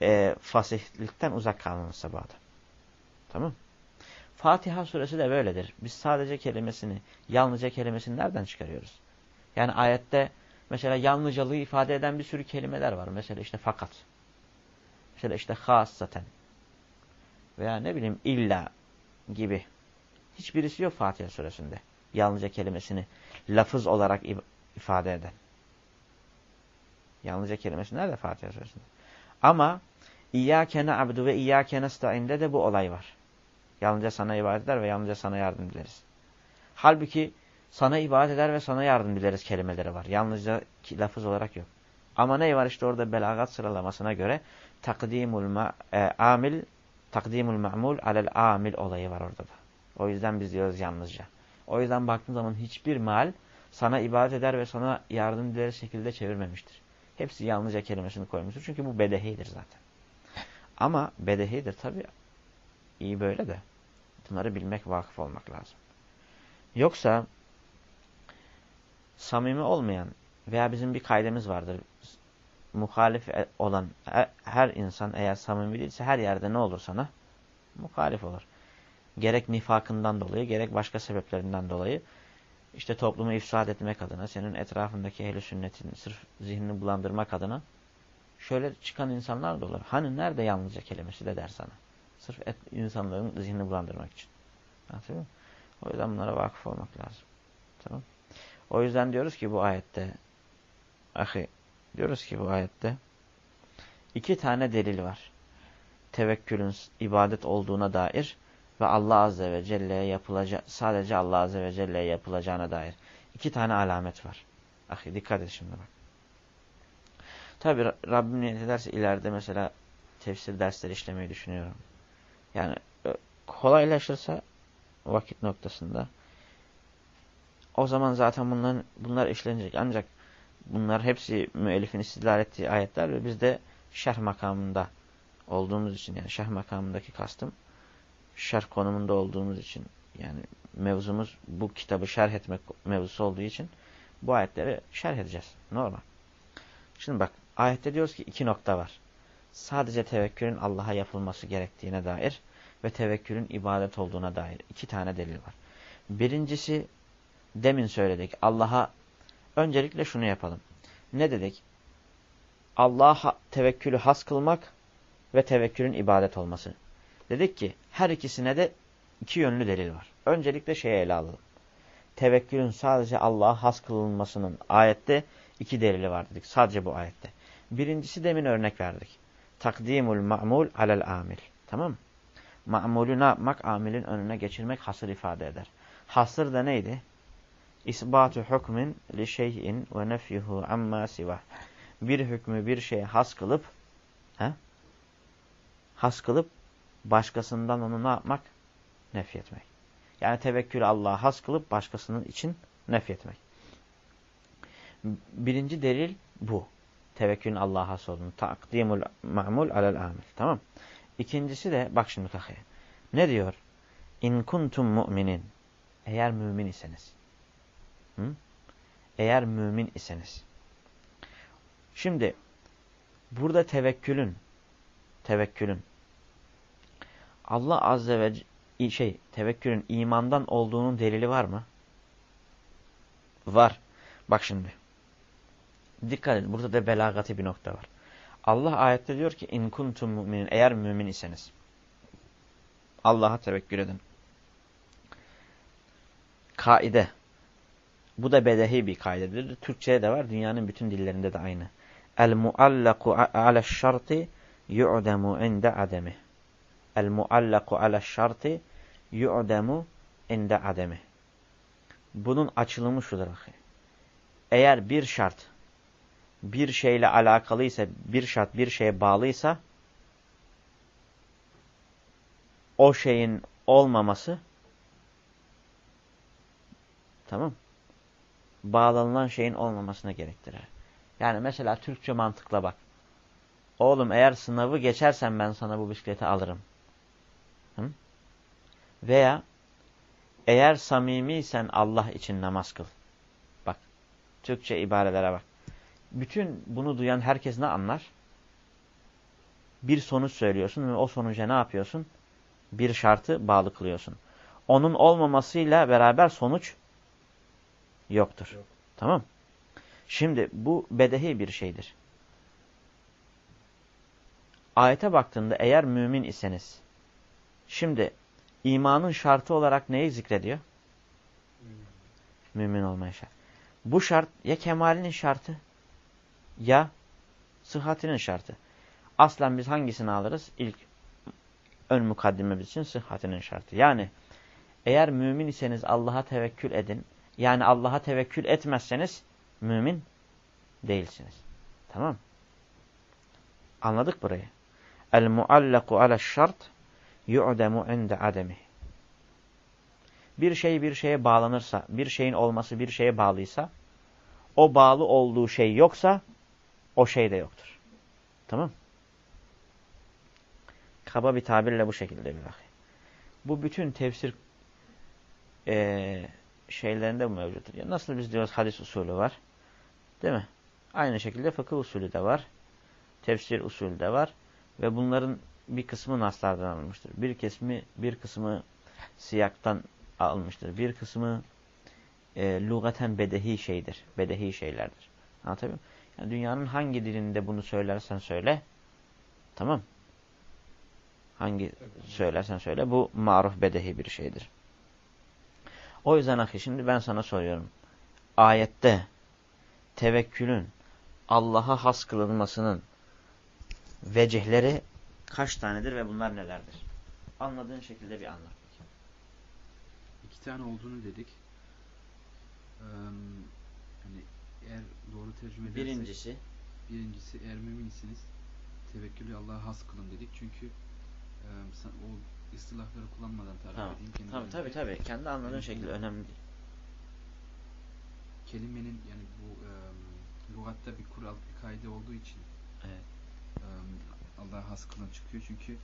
Speaker 1: e, fasihlikten uzak kalmamışsa bu adam. Tamam Fatiha suresi de böyledir. Biz sadece kelimesini, yalnızca kelimesini nereden çıkarıyoruz? Yani ayette mesela yalnızcalığı ifade eden bir sürü kelimeler var. Mesela işte fakat. Mesela işte zaten. Veya ne bileyim illa gibi. Hiçbirisi yok Fatiha suresinde. Yalnızca kelimesini lafız olarak ifade eden. Yalnızca kelimesi nerede Fatiha suresinde? Ama İyyâke na'budu ve iyyâke nesta'inde de bu olay var. Yalnızca sana ibadet eder ve yalnızca sana yardım ederiz. Halbuki sana ibadet eder ve sana yardım ederiz kelimeleri var. Yalnızca lafız olarak yok. Ama ne var işte orada belagat sıralamasına göre takdimul ma e, amil takdimul ma'mul alel amil olayı var orada da. O yüzden biz diyoruz yalnızca. O yüzden baktığın zaman hiçbir mal sana ibadet eder ve sana yardım ederiz şekilde çevirmemiştir. Hepsi yalnızca kelimesini koymuştur. Çünkü bu bedehidir zaten. Ama bedehidir tabi. İyi böyle de. Bunları bilmek, vakıf olmak lazım. Yoksa samimi olmayan veya bizim bir kaydemiz vardır. Muhalif e, olan her insan eğer samimi değilse her yerde ne olur sana? Muhalif olur. Gerek nifakından dolayı gerek başka sebeplerinden dolayı işte toplumu ifsad etmek adına senin etrafındaki ehl sünnetin sırf zihnini bulandırmak adına şöyle çıkan insanlar da olur. Hani nerede yalnızca kelimesi de der sana. Sırf et, insanların zihnini bulandırmak için. Anlatabiliyor O yüzden bunlara vakıf olmak lazım. Tamam. O yüzden diyoruz ki bu ayette ahi diyoruz ki bu ayette iki tane delil var. Tevekkülün ibadet olduğuna dair ve Allah Azze ve Celle'ye yapılacak sadece Allah Azze ve Celle'ye yapılacağına dair iki tane alamet var. Ahi dikkat et şimdi bak. Tabi Rabbim niyet ederse ileride mesela tefsir dersleri işlemeyi düşünüyorum. Yani kolaylaşırsa vakit noktasında o zaman zaten bunların, bunlar işlenecek. Ancak bunlar hepsi müellifin istidlal ettiği ayetler ve biz de şerh makamında olduğumuz için yani şerh makamındaki kastım şerh konumunda olduğumuz için yani mevzumuz bu kitabı şerh etmek mevzusu olduğu için bu ayetleri şerh edeceğiz. Normal. Şimdi bak ayette diyoruz ki iki nokta var. Sadece tevekkülün Allah'a yapılması gerektiğine dair ve tevekkülün ibadet olduğuna dair iki tane delil var. Birincisi demin söyledik. Allah'a öncelikle şunu yapalım. Ne dedik? Allah'a tevekkülü has kılmak ve tevekkülün ibadet olması. Dedik ki her ikisine de iki yönlü delil var. Öncelikle şeye ele alalım. Tevekkülün sadece Allah'a has kılınmasının ayette iki delili var dedik. Sadece bu ayette. Birincisi demin örnek verdik. Takdimul ma'mul alel amil. Tamam mı? Ma'mulü ne yapmak? Amilin önüne geçirmek hasır ifade eder. Hasır da neydi? İsbatu hukmin li şeyin ve nefyuhu amma sivah. Bir hükmü bir şeye has kılıp he? has kılıp başkasından onu ne yapmak? Nefyetmek. Yani tevekkül Allah'a has kılıp başkasının için nefyetmek. Birinci delil bu. Tevekkülün Allah'a has olduğunu. Takdimul ma'mul alel amil. Tamam İkincisi de bak şimdi kakaya. Ne diyor? İn kuntum mu'minin. Eğer mümin iseniz. Hı? Eğer mümin iseniz. Şimdi burada tevekkülün tevekkülün Allah azze ve şey tevekkülün imandan olduğunun delili var mı? Var. Bak şimdi. Dikkat edin. Burada da belagati bir nokta var. Allah ayette diyor ki in kuntum müminin eğer mümin iseniz. Allah'a tevekkül edin. Kaide. Bu da bedehi bir kaidedir. Türkçe'de de var. Dünyanın bütün dillerinde de aynı. El muallaku ala şartı yu'demu inde ademi. El muallaku ala şartı yu'demu inde ademi. Bunun açılımı şudur. Eğer bir şart bir şeyle alakalıysa, bir şart bir şeye bağlıysa o şeyin olmaması tamam bağlanılan şeyin olmamasına gerektirir. Yani mesela Türkçe mantıkla bak. Oğlum eğer sınavı geçersen ben sana bu bisikleti alırım. Hı? Veya eğer samimiysen Allah için namaz kıl. Bak. Türkçe ibarelere bak. Bütün bunu duyan herkes ne anlar? Bir sonuç söylüyorsun ve o sonuca ne yapıyorsun? Bir şartı bağlı kılıyorsun. Onun olmamasıyla beraber sonuç yoktur. Yok. Tamam Şimdi bu bedehi bir şeydir. Ayete baktığında eğer mümin iseniz, şimdi imanın şartı olarak neyi zikrediyor? Mümin olmaya şart. Bu şart ya kemalinin şartı ya sıhhatinin şartı. Aslen biz hangisini alırız? İlk ön mukaddimemiz için sıhhatinin şartı. Yani eğer mümin iseniz Allah'a tevekkül edin. Yani Allah'a tevekkül etmezseniz mümin değilsiniz. Tamam Anladık burayı. El muallaku ala şart yu'demu inde ademi. Bir şey bir şeye bağlanırsa, bir şeyin olması bir şeye bağlıysa, o bağlı olduğu şey yoksa o şey de yoktur. Tamam Kaba bir tabirle bu şekilde bir bakayım. Bu bütün tefsir e, şeylerinde mevcuttur. Ya nasıl biz diyoruz hadis usulü var. Değil mi? Aynı şekilde fıkıh usulü de var. Tefsir usulü de var. Ve bunların bir kısmı naslardan alınmıştır. Bir kısmı, bir kısmı siyaktan alınmıştır. Bir kısmı e, lugaten bedehi şeydir. Bedehi şeylerdir. Anlatabiliyor muyum? Yani dünyanın hangi dilinde bunu söylersen söyle. Tamam. Hangi söylersen söyle. Bu maruf bedehi bir şeydir. O yüzden ahi şimdi ben sana soruyorum. Ayette tevekkülün Allah'a has kılınmasının vecihleri kaç tanedir ve bunlar nelerdir? Anladığın şekilde bir anlat.
Speaker 2: İki tane olduğunu dedik. Ee, hani eğer doğru tercüme edersek
Speaker 1: Birincisi
Speaker 2: birincisi eğer müminsiniz tevekkülü Allah'a has kılın dedik. Çünkü e, sen o istilahları kullanmadan tarif
Speaker 1: Tamam.
Speaker 2: edeyim. kendi
Speaker 1: Tabii tabii tabii. Kendi anladığın
Speaker 2: Yani
Speaker 1: şekilde önemli değil.
Speaker 2: Kelimenin yani bu e, lügatta bir kural, bir kaide olduğu için
Speaker 1: Evet.
Speaker 2: e, Allah'a has kılın çıkıyor. Çünkü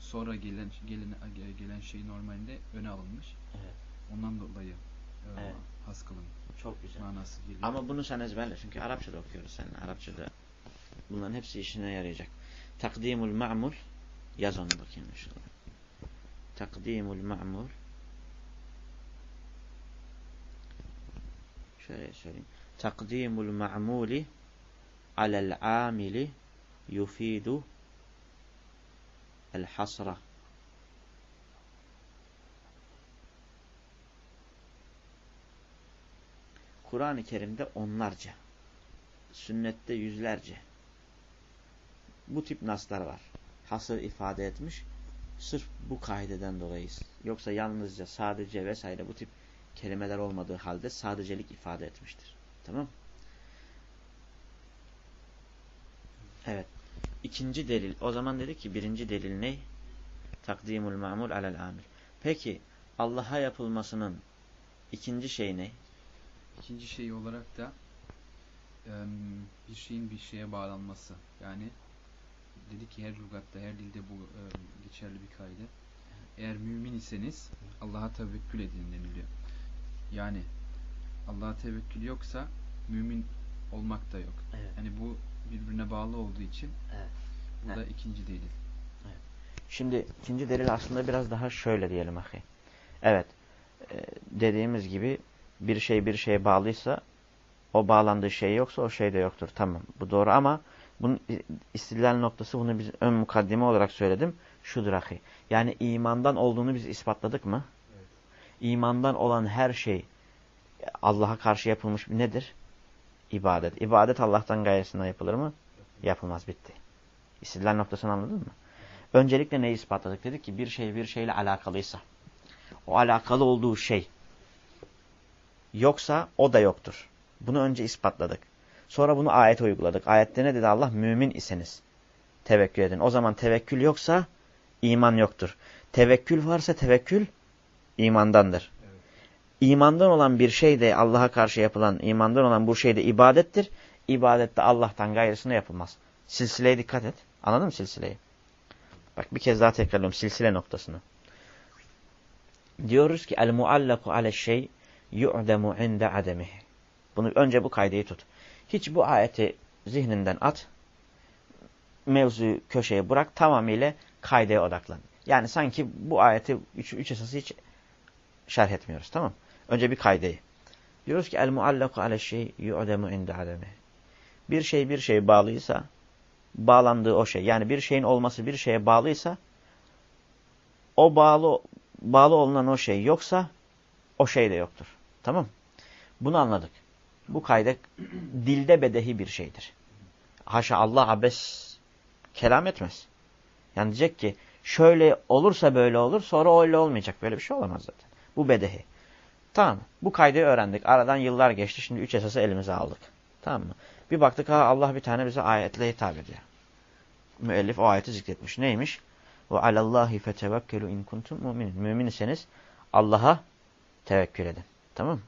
Speaker 2: sonra gelen gelen gelen şey normalde öne alınmış.
Speaker 1: Evet.
Speaker 2: Ondan dolayı e,
Speaker 1: Evet.
Speaker 2: has kılın
Speaker 1: Çok güzel.
Speaker 2: manası geliyor.
Speaker 1: Ama bunu sen ezberle. Çünkü Arapçada okuyoruz seninle. Arapçada bunların hepsi işine yarayacak. Takdimul ma'mul yaz onu bakayım inşallah. Takdimul ma'mul şöyle söyleyeyim. Takdimul ma'muli alel amili yufidu el hasra. Kur'an-ı Kerim'de onlarca, sünnette yüzlerce bu tip naslar var. Hasır ifade etmiş. Sırf bu kaideden dolayı. Yoksa yalnızca, sadece vesaire bu tip kelimeler olmadığı halde sadecelik ifade etmiştir. Tamam Evet. İkinci delil. O zaman dedi ki birinci delil ne? Takdimul ma'mul alel amil. Peki Allah'a yapılmasının ikinci şey ne?
Speaker 2: İkinci şey olarak da bir şeyin bir şeye bağlanması. Yani dedi ki her lügatta, her dilde bu geçerli bir kaide. Eğer mümin iseniz Allah'a tevekkül edin deniliyor. Yani Allah'a tevekkül yoksa mümin olmak da yok.
Speaker 1: Evet.
Speaker 2: Yani bu birbirine bağlı olduğu için
Speaker 1: Evet.
Speaker 2: bu da ikinci delil.
Speaker 1: Şimdi ikinci delil aslında biraz daha şöyle diyelim ahi. Evet. e, dediğimiz gibi bir şey bir şeye bağlıysa o bağlandığı şey yoksa o şey de yoktur. Tamam. Bu doğru ama bunun istilal noktası bunu biz ön mukaddime olarak söyledim. Şudur ahi. Yani imandan olduğunu biz ispatladık mı?
Speaker 2: Evet.
Speaker 1: İmandan olan her şey Allah'a karşı yapılmış nedir? İbadet. İbadet Allah'tan gayesinden yapılır mı? Yapılmaz. Bitti. İstidlal noktasını anladın mı? Öncelikle neyi ispatladık? Dedik ki bir şey bir şeyle alakalıysa, o alakalı olduğu şey yoksa o da yoktur. Bunu önce ispatladık. Sonra bunu ayete uyguladık. Ayette ne dedi Allah? Mümin iseniz tevekkül edin. O zaman tevekkül yoksa iman yoktur. Tevekkül varsa tevekkül imandandır. İmandan olan bir şey de Allah'a karşı yapılan, imandan olan bu şey de ibadettir. İbadet de Allah'tan gayrısına yapılmaz. Silsileye dikkat et. Anladın mı silsileyi? Bak bir kez daha tekrarlıyorum silsile noktasını. Diyoruz ki el muallaku ale şey yu'demu inde ademihi. Bunu önce bu kaydeyi tut. Hiç bu ayeti zihninden at. Mevzuyu köşeye bırak. Tamamıyla kaydeye odaklan. Yani sanki bu ayeti üç, üç esası hiç şerh etmiyoruz. Tamam Önce bir kaydeyi. Diyoruz ki el muallaku ale şey yu'demu inde ademihi. Bir şey bir şeye bağlıysa bağlandığı o şey. Yani bir şeyin olması bir şeye bağlıysa o bağlı bağlı olunan o şey yoksa o şey de yoktur. Tamam Bunu anladık. Bu kayda dilde bedehi bir şeydir. Haşa Allah abes kelam etmez. Yani diyecek ki şöyle olursa böyle olur sonra öyle olmayacak. Böyle bir şey olamaz zaten. Bu bedehi. Tamam Bu kaydı öğrendik. Aradan yıllar geçti. Şimdi üç esası elimize aldık. Tamam mı? Bir baktık ha Allah bir tane bize ayetle hitap ediyor. Müellif o ayeti zikretmiş. Neymiş? Ve alallahi fetevekkelu in kuntum müminin. Mümin iseniz Allah'a tevekkül edin. Tamam?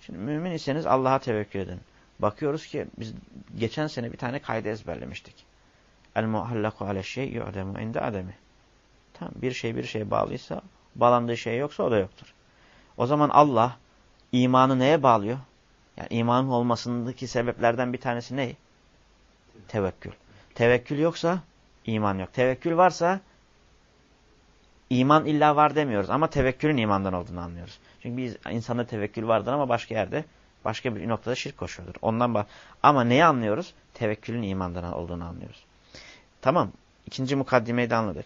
Speaker 1: Şimdi mümin iseniz Allah'a tevekkül edin. Bakıyoruz ki biz geçen sene bir tane kaydı ezberlemiştik. El muhallaku ale şey yu'demu inde ademi. Tamam bir şey bir şeye bağlıysa bağlandığı şey yoksa o da yoktur. O zaman Allah imanı neye bağlıyor? Yani imanın olmasındaki sebeplerden bir tanesi ne? Tevekkül. Tevekkül yoksa iman yok. Tevekkül varsa iman illa var demiyoruz ama tevekkülün imandan olduğunu anlıyoruz. Çünkü biz insanda tevekkül vardır ama başka yerde başka bir noktada şirk koşuyordur. Ondan ama neyi anlıyoruz? Tevekkülün imandan olduğunu anlıyoruz. Tamam. İkinci mukaddimeyi de anladık.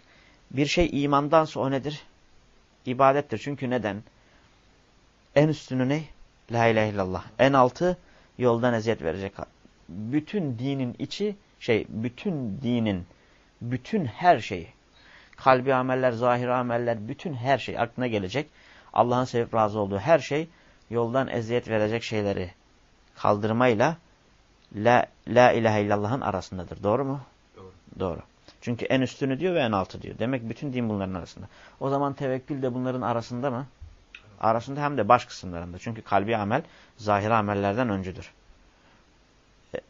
Speaker 1: Bir şey imandansa o nedir? İbadettir. Çünkü neden? En üstünü ne? La ilahe illallah. En altı yoldan eziyet verecek. Bütün dinin içi şey, bütün dinin, bütün her şeyi, kalbi ameller, zahir ameller, bütün her şey aklına gelecek. Allah'ın sevip razı olduğu her şey yoldan eziyet verecek şeyleri kaldırmayla la, la ilahe illallah'ın arasındadır. Doğru mu?
Speaker 2: Doğru.
Speaker 1: Doğru. Çünkü en üstünü diyor ve en altı diyor. Demek bütün din bunların arasında. O zaman tevekkül de bunların arasında mı? Arasında hem de baş kısımlarında. Çünkü kalbi amel zahir amellerden öncüdür. E,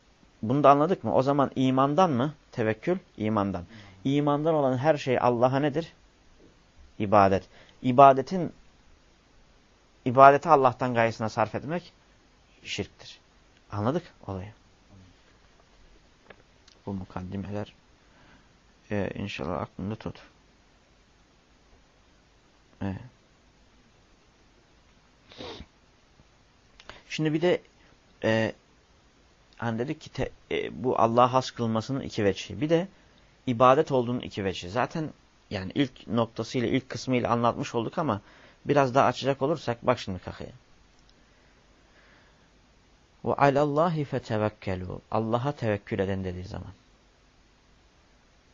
Speaker 1: bunu da anladık mı? O zaman imandan mı? Tevekkül imandan. İmandan olan her şey Allah'a nedir? İbadet. İbadetin ibadeti Allah'tan gayesine sarf etmek şirktir. Anladık olayı. Bu mukaddimeler e, inşallah aklında tut. Evet. Şimdi bir de e, hani dedik ki te, e, bu Allah'a has kılmasının iki veçhi. Bir de ibadet olduğunun iki veçhi. Zaten yani ilk noktasıyla ilk kısmıyla anlatmış olduk ama biraz daha açacak olursak bak şimdi kakıya. Ve alallahi fetevekkelu. Allah'a tevekkül edin dediği zaman.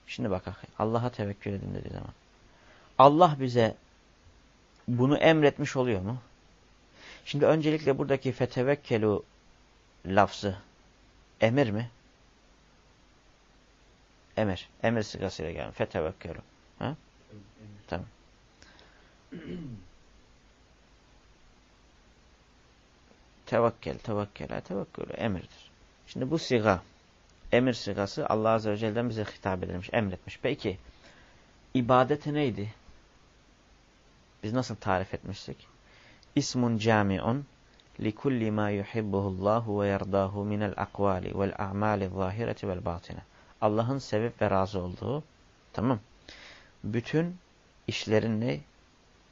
Speaker 1: Şimdi bak Allah'a tevekkül edin dediği zaman. Allah bize bunu emretmiş oluyor mu? Şimdi öncelikle buradaki fetevekkelu lafzı emir mi? Emir. Emir sigasıyla gelmiş. Fetevekkelu. Ha? Emir. Tamam. Tevekkel, tevekkele, tevekkülü emirdir. Şimdi bu siga, emir sigası Allah Azze ve Celle'den bize hitap edilmiş, emretmiş. Peki, ibadeti neydi? Biz nasıl tarif etmiştik? İsmun cami'un likulli ma yuhibbuhullahu ve yerdahu minel akvali vel a'mali zahireti vel batine. Allah'ın sevip ve razı olduğu, tamam. Bütün işlerin ne?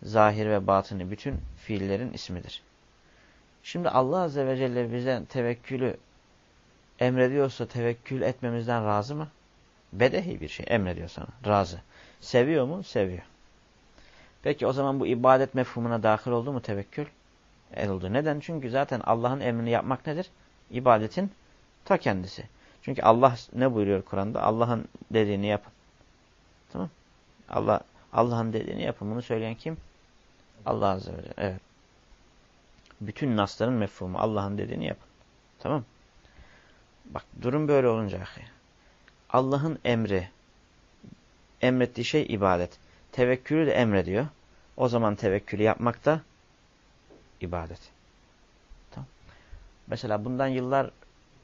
Speaker 1: Zahir ve batını, bütün fiillerin ismidir. Şimdi Allah Azze ve Celle bize tevekkülü emrediyorsa tevekkül etmemizden razı mı? Bedehi bir şey emrediyor sana. Razı. Seviyor mu? Seviyor. Peki o zaman bu ibadet mefhumuna dahil oldu mu tevekkül? El oldu. Neden? Çünkü zaten Allah'ın emrini yapmak nedir? İbadetin ta kendisi. Çünkü Allah ne buyuruyor Kur'an'da? Allah'ın dediğini yapın. Tamam Allah Allah'ın dediğini yapın. Bunu söyleyen kim? Allah Azze ve Celle. Evet. Bütün nasların mefhumu. Allah'ın dediğini yapın. Tamam Bak durum böyle olunca Allah'ın emri emrettiği şey ibadet. Tevekkülü de emrediyor. O zaman tevekkülü yapmak da ibadet. Tamam. Mesela bundan yıllar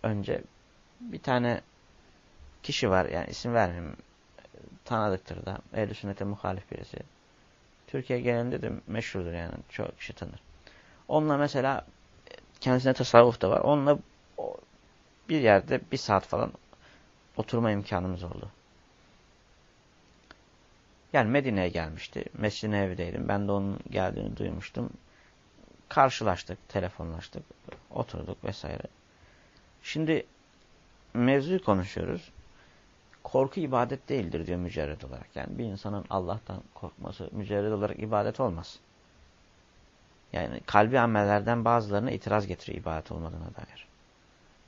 Speaker 1: önce bir tane kişi var yani isim vermeyeyim tanıdıktır da ehl sünnete muhalif birisi. Türkiye genelinde de meşhurdur yani çok kişi tanır. Onunla mesela kendisine tasavvuf da var. Onunla bir yerde bir saat falan oturma imkanımız oldu. Yani Medine'ye gelmişti. Mescid-i Nebi'deydim. Ben de onun geldiğini duymuştum. Karşılaştık, telefonlaştık, oturduk vesaire. Şimdi mevzuyu konuşuyoruz. Korku ibadet değildir diyor mücerred olarak. Yani bir insanın Allah'tan korkması mücerred olarak ibadet olmaz. Yani kalbi amellerden bazılarına itiraz getiriyor ibadet olmadığına dair.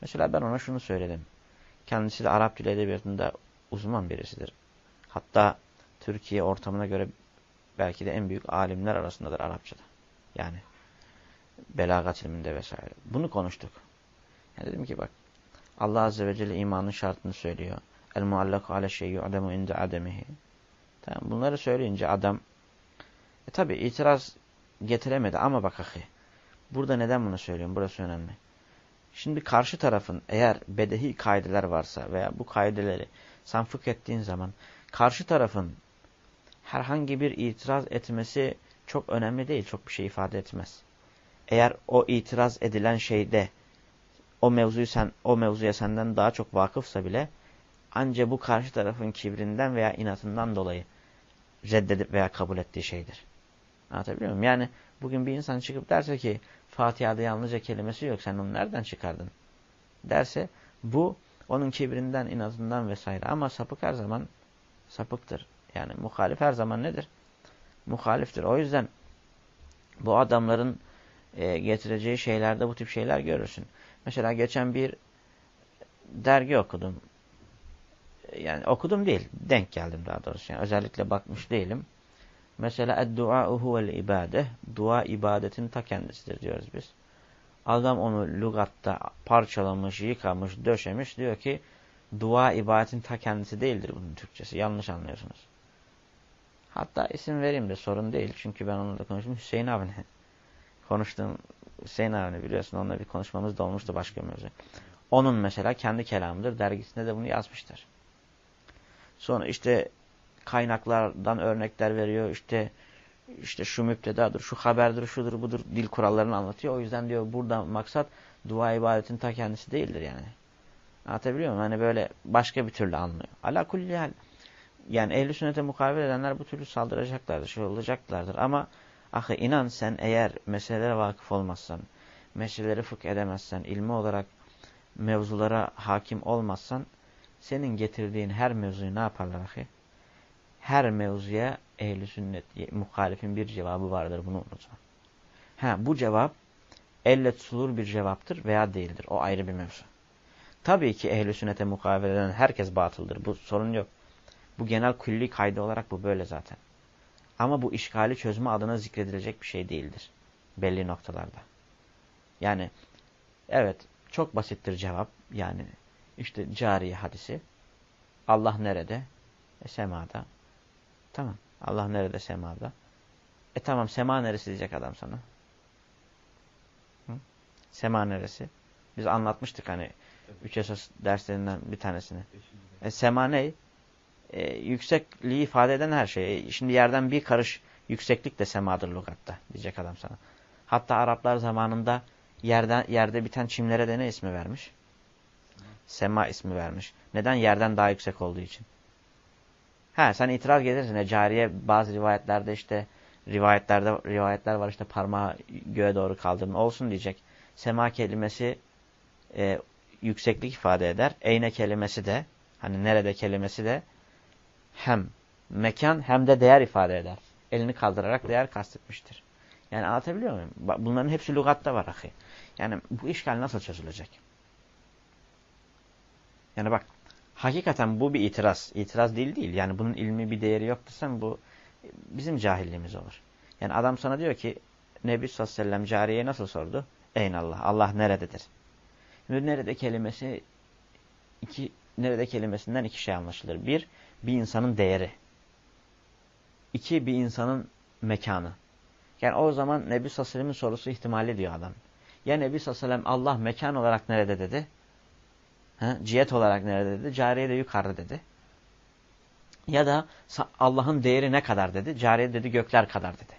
Speaker 1: Mesela ben ona şunu söyledim. Kendisi de Arap dili edebiyatında uzman birisidir. Hatta Türkiye ortamına göre belki de en büyük alimler arasındadır Arapçada. Yani belagat ilminde vesaire. Bunu konuştuk. Yani dedim ki bak Allah Azze ve Celle imanın şartını söylüyor. El muallaku ale şey yu'lemu inde ademihi. Tamam, bunları söyleyince adam e tabi itiraz getiremedi ama bak ahi. Burada neden bunu söylüyorum? Burası önemli. Şimdi karşı tarafın eğer bedehi kaideler varsa veya bu kaideleri sen fıkh ettiğin zaman karşı tarafın herhangi bir itiraz etmesi çok önemli değil. Çok bir şey ifade etmez. eğer o itiraz edilen şeyde o mevzuyu sen o mevzuya senden daha çok vakıfsa bile ancak bu karşı tarafın kibrinden veya inatından dolayı reddedip veya kabul ettiği şeydir. Anlatabiliyor muyum? Yani bugün bir insan çıkıp derse ki Fatiha'da yalnızca kelimesi yok sen onu nereden çıkardın? Derse bu onun kibrinden, inatından vesaire. Ama sapık her zaman sapıktır. Yani muhalif her zaman nedir? Muhaliftir. O yüzden bu adamların e, getireceği şeylerde bu tip şeyler görürsün. Mesela geçen bir dergi okudum. Yani okudum değil, denk geldim daha doğrusu. Yani özellikle bakmış değilim. Mesela ed-du'a huvel ibade. Dua ibadetin ta kendisidir diyoruz biz. Adam onu lügatta parçalamış, yıkamış, döşemiş. Diyor ki dua ibadetin ta kendisi değildir bunun Türkçesi. Yanlış anlıyorsunuz. Hatta isim vereyim de sorun değil. Çünkü ben onunla konuştum. Hüseyin abine. Konuştuğum Hüseyin abine biliyorsun. Onunla bir konuşmamız da olmuştu başka mevzu. Onun mesela kendi kelamıdır. Dergisinde de bunu yazmışlar. Sonra işte kaynaklardan örnekler veriyor. İşte işte şu müptedadır, şu haberdir, şudur budur dil kurallarını anlatıyor. O yüzden diyor burada maksat dua ibadetin ta kendisi değildir yani. Anlatabiliyor muyum? Hani böyle başka bir türlü anlıyor. Ala kulli. Yani ehli sünnete mukavemet edenler bu türlü saldıracaklardır, şey olacaklardır. Ama ahi inan sen eğer meselelere vakıf olmazsan, meseleleri fıkh edemezsen, ilmi olarak mevzulara hakim olmazsan, senin getirdiğin her mevzuyu ne yaparlar ahi? Her mevzuya ehli sünnet, muhalifin bir cevabı vardır bunu unutma. Ha, bu cevap elle tutulur bir cevaptır veya değildir. O ayrı bir mevzu. Tabii ki ehli sünnete mukabele eden herkes batıldır. Bu sorun yok. Bu genel külli kaydı olarak bu böyle zaten. Ama bu işgali çözme adına zikredilecek bir şey değildir. Belli noktalarda. Yani evet çok basittir cevap. Yani işte cariye hadisi. Allah nerede? E, semada. Tamam. Allah nerede? Semada. E tamam sema neresi diyecek adam sana. Hı? Sema neresi? Biz anlatmıştık hani üç esas derslerinden bir tanesini. E, sema ne? E, yüksekliği ifade eden her şey. Şimdi yerden bir karış yükseklik de semadır lugatta diyecek adam sana. Hatta Araplar zamanında yerden yerde biten çimlere de ne ismi vermiş? Sema ismi vermiş. Neden? Yerden daha yüksek olduğu için. Ha sen itiraz gelirsin. E, cariye bazı rivayetlerde işte rivayetlerde rivayetler var işte parmağı göğe doğru kaldırın olsun diyecek. Sema kelimesi e, yükseklik ifade eder. Eyne kelimesi de hani nerede kelimesi de hem mekan hem de değer ifade eder. Elini kaldırarak değer kastetmiştir. Yani anlatabiliyor muyum? Bunların hepsi lügatta var ahi. Yani bu işgal nasıl çözülecek? Yani bak hakikaten bu bir itiraz. İtiraz değil değil. Yani bunun ilmi bir değeri yok desem bu bizim cahilliğimiz olur. Yani adam sana diyor ki Nebi sallallahu aleyhi ve sellem cariyeye nasıl sordu? Eynallah. Allah nerededir? Şimdi nerede kelimesi iki nerede kelimesinden iki şey anlaşılır. Bir, bir insanın değeri. İki, bir insanın mekanı. Yani o zaman Nebi sellem'in sorusu ihtimali diyor adam. Ya Nebi sellem Allah mekan olarak nerede dedi? Ha, ciyet olarak nerede dedi? Cariye de yukarıda dedi. Ya da Allah'ın değeri ne kadar dedi? Cariye dedi gökler kadar dedi.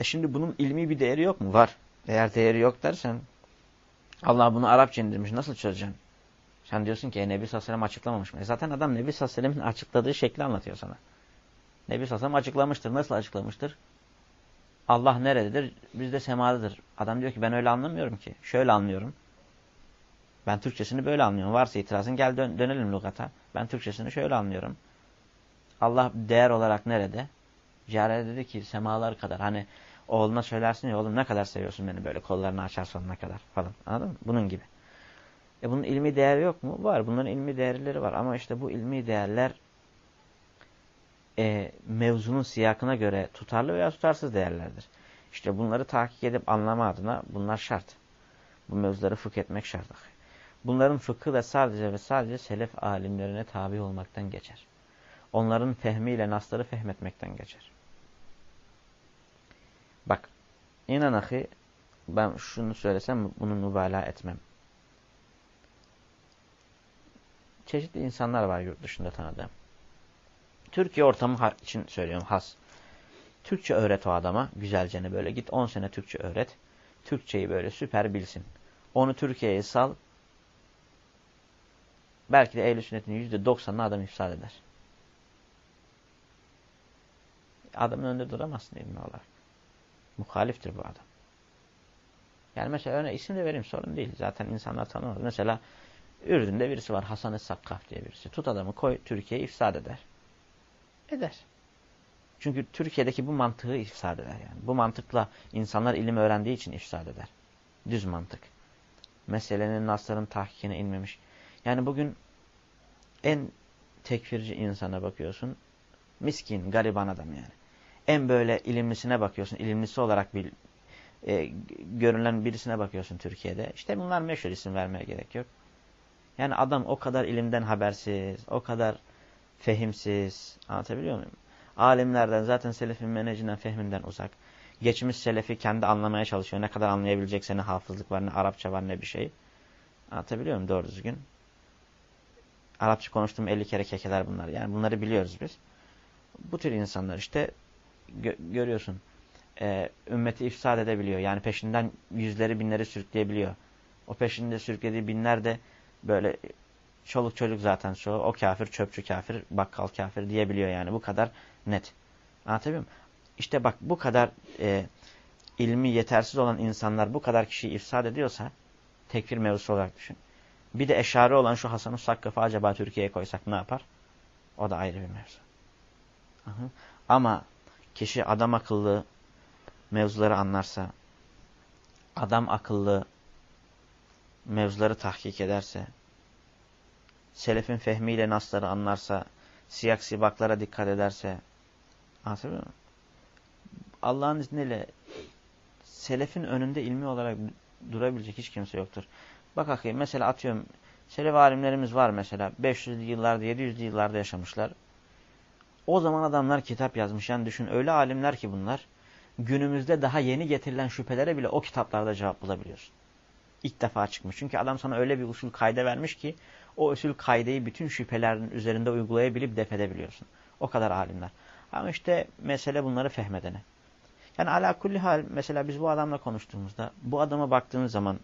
Speaker 1: E şimdi bunun ilmi bir değeri yok mu? Var. Eğer değeri yok dersen Allah bunu Arapça indirmiş. Nasıl çözeceksin? Sen diyorsun ki e, Nebi Sallallahu açıklamamış mı? E zaten adam Nebi Sallallahu açıkladığı şekli anlatıyor sana. Nebi Sallallahu açıklamıştır. Nasıl açıklamıştır? Allah nerededir? Bizde semadadır. Adam diyor ki ben öyle anlamıyorum ki. Şöyle anlıyorum. Ben Türkçesini böyle anlıyorum. Varsa itirazın gel dön dönelim lugata. Ben Türkçesini şöyle anlıyorum. Allah değer olarak nerede? Cihare dedi ki semalar kadar. Hani oğluna söylersin ya oğlum ne kadar seviyorsun beni böyle kollarını açar sonuna kadar falan. Anladın mı? Bunun gibi. E bunun ilmi değeri yok mu? Var. Bunların ilmi değerleri var. Ama işte bu ilmi değerler e, mevzunun siyakına göre tutarlı veya tutarsız değerlerdir. İşte bunları tahkik edip anlama adına bunlar şart. Bu mevzuları fıkh etmek şart. Bunların fıkhı da sadece ve sadece selef alimlerine tabi olmaktan geçer. Onların fehmiyle nasları fehmetmekten geçer. Bak, inan ahi, ben şunu söylesem bunu mübalağa etmem. Çeşitli insanlar var yurt dışında tanıdığım. Türkiye ortamı için söylüyorum has. Türkçe öğret o adama güzelce böyle git 10 sene Türkçe öğret. Türkçeyi böyle süper bilsin. Onu Türkiye'ye sal. Belki de ehl sünnetin %90'ını adam ifsad eder. Adamın önünde duramazsın ilmi olarak. Muhaliftir bu adam. Yani mesela örneğin isim de vereyim sorun değil. Zaten insanlar tanımaz. Mesela Ürdün'de birisi var Hasan-ı Sakkaf diye birisi. Tut adamı koy Türkiye'yi ifsad eder. Eder. Çünkü Türkiye'deki bu mantığı ifsad eder yani. Bu mantıkla insanlar ilim öğrendiği için ifsad eder. Düz mantık. Meselenin nasların tahkikine inmemiş. Yani bugün en tekfirci insana bakıyorsun. Miskin, gariban adam yani. En böyle ilimlisine bakıyorsun. İlimlisi olarak bir e, görünen birisine bakıyorsun Türkiye'de. İşte bunlar meşhur isim vermeye gerek yok. Yani adam o kadar ilimden habersiz, o kadar fehimsiz. Anlatabiliyor muyum? Alimlerden zaten selefin menecinden, fehminden uzak. Geçmiş selefi kendi anlamaya çalışıyor. Ne kadar anlayabilecekse ne hafızlık var, ne Arapça var, ne bir şey. Anlatabiliyor muyum doğru düzgün? Arapça konuştuğum 50 kere kekeler bunlar. Yani bunları biliyoruz biz. Bu tür insanlar işte gö görüyorsun. E, ümmeti ifsad edebiliyor. Yani peşinden yüzleri binleri sürükleyebiliyor. O peşinde sürüklediği binler de böyle çoluk çocuk zaten çoğu. O kafir, çöpçü kafir, bakkal kafir diyebiliyor yani. Bu kadar net. Anlatabiliyor muyum? İşte bak bu kadar e, ilmi yetersiz olan insanlar bu kadar kişiyi ifsad ediyorsa tekfir mevzusu olarak düşün. Bir de eşari olan şu Hasan-ı Sakkaf'ı acaba Türkiye'ye koysak ne yapar? O da ayrı bir mevzu. Aha. Ama kişi adam akıllı mevzuları anlarsa, adam akıllı mevzuları tahkik ederse, selefin fehmiyle nasları anlarsa, siyak sibaklara dikkat ederse, anlatabiliyor muyum? Allah'ın izniyle selefin önünde ilmi olarak durabilecek hiç kimse yoktur. Bak bakayım mesela atıyorum selef alimlerimiz var mesela 500'lü yıllarda 700'lü yıllarda yaşamışlar. O zaman adamlar kitap yazmış. Yani düşün öyle alimler ki bunlar günümüzde daha yeni getirilen şüphelere bile o kitaplarda cevap bulabiliyorsun. İlk defa çıkmış. Çünkü adam sana öyle bir usul kayda vermiş ki o usul kaydeyi bütün şüphelerin üzerinde uygulayabilip defedebiliyorsun. O kadar alimler. Ama işte mesele bunları fehmedene. Yani ala kulli hal mesela biz bu adamla konuştuğumuzda bu adama baktığınız zaman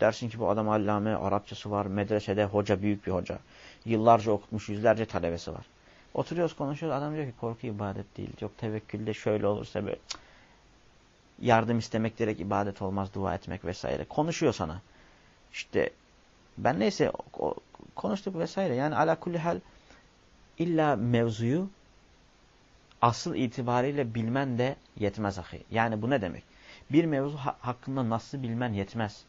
Speaker 1: dersin ki bu adam allame, Arapçası var, medresede hoca, büyük bir hoca. Yıllarca okutmuş, yüzlerce talebesi var. Oturuyoruz konuşuyoruz adam diyor ki korku ibadet değil. Yok tevekkülde şöyle olursa böyle yardım istemek direkt ibadet olmaz, dua etmek vesaire. Konuşuyor sana. İşte ben neyse konuştuk vesaire. Yani ala kulli hal illa mevzuyu asıl itibariyle bilmen de yetmez ahi. Yani bu ne demek? Bir mevzu ha hakkında nasıl bilmen yetmez.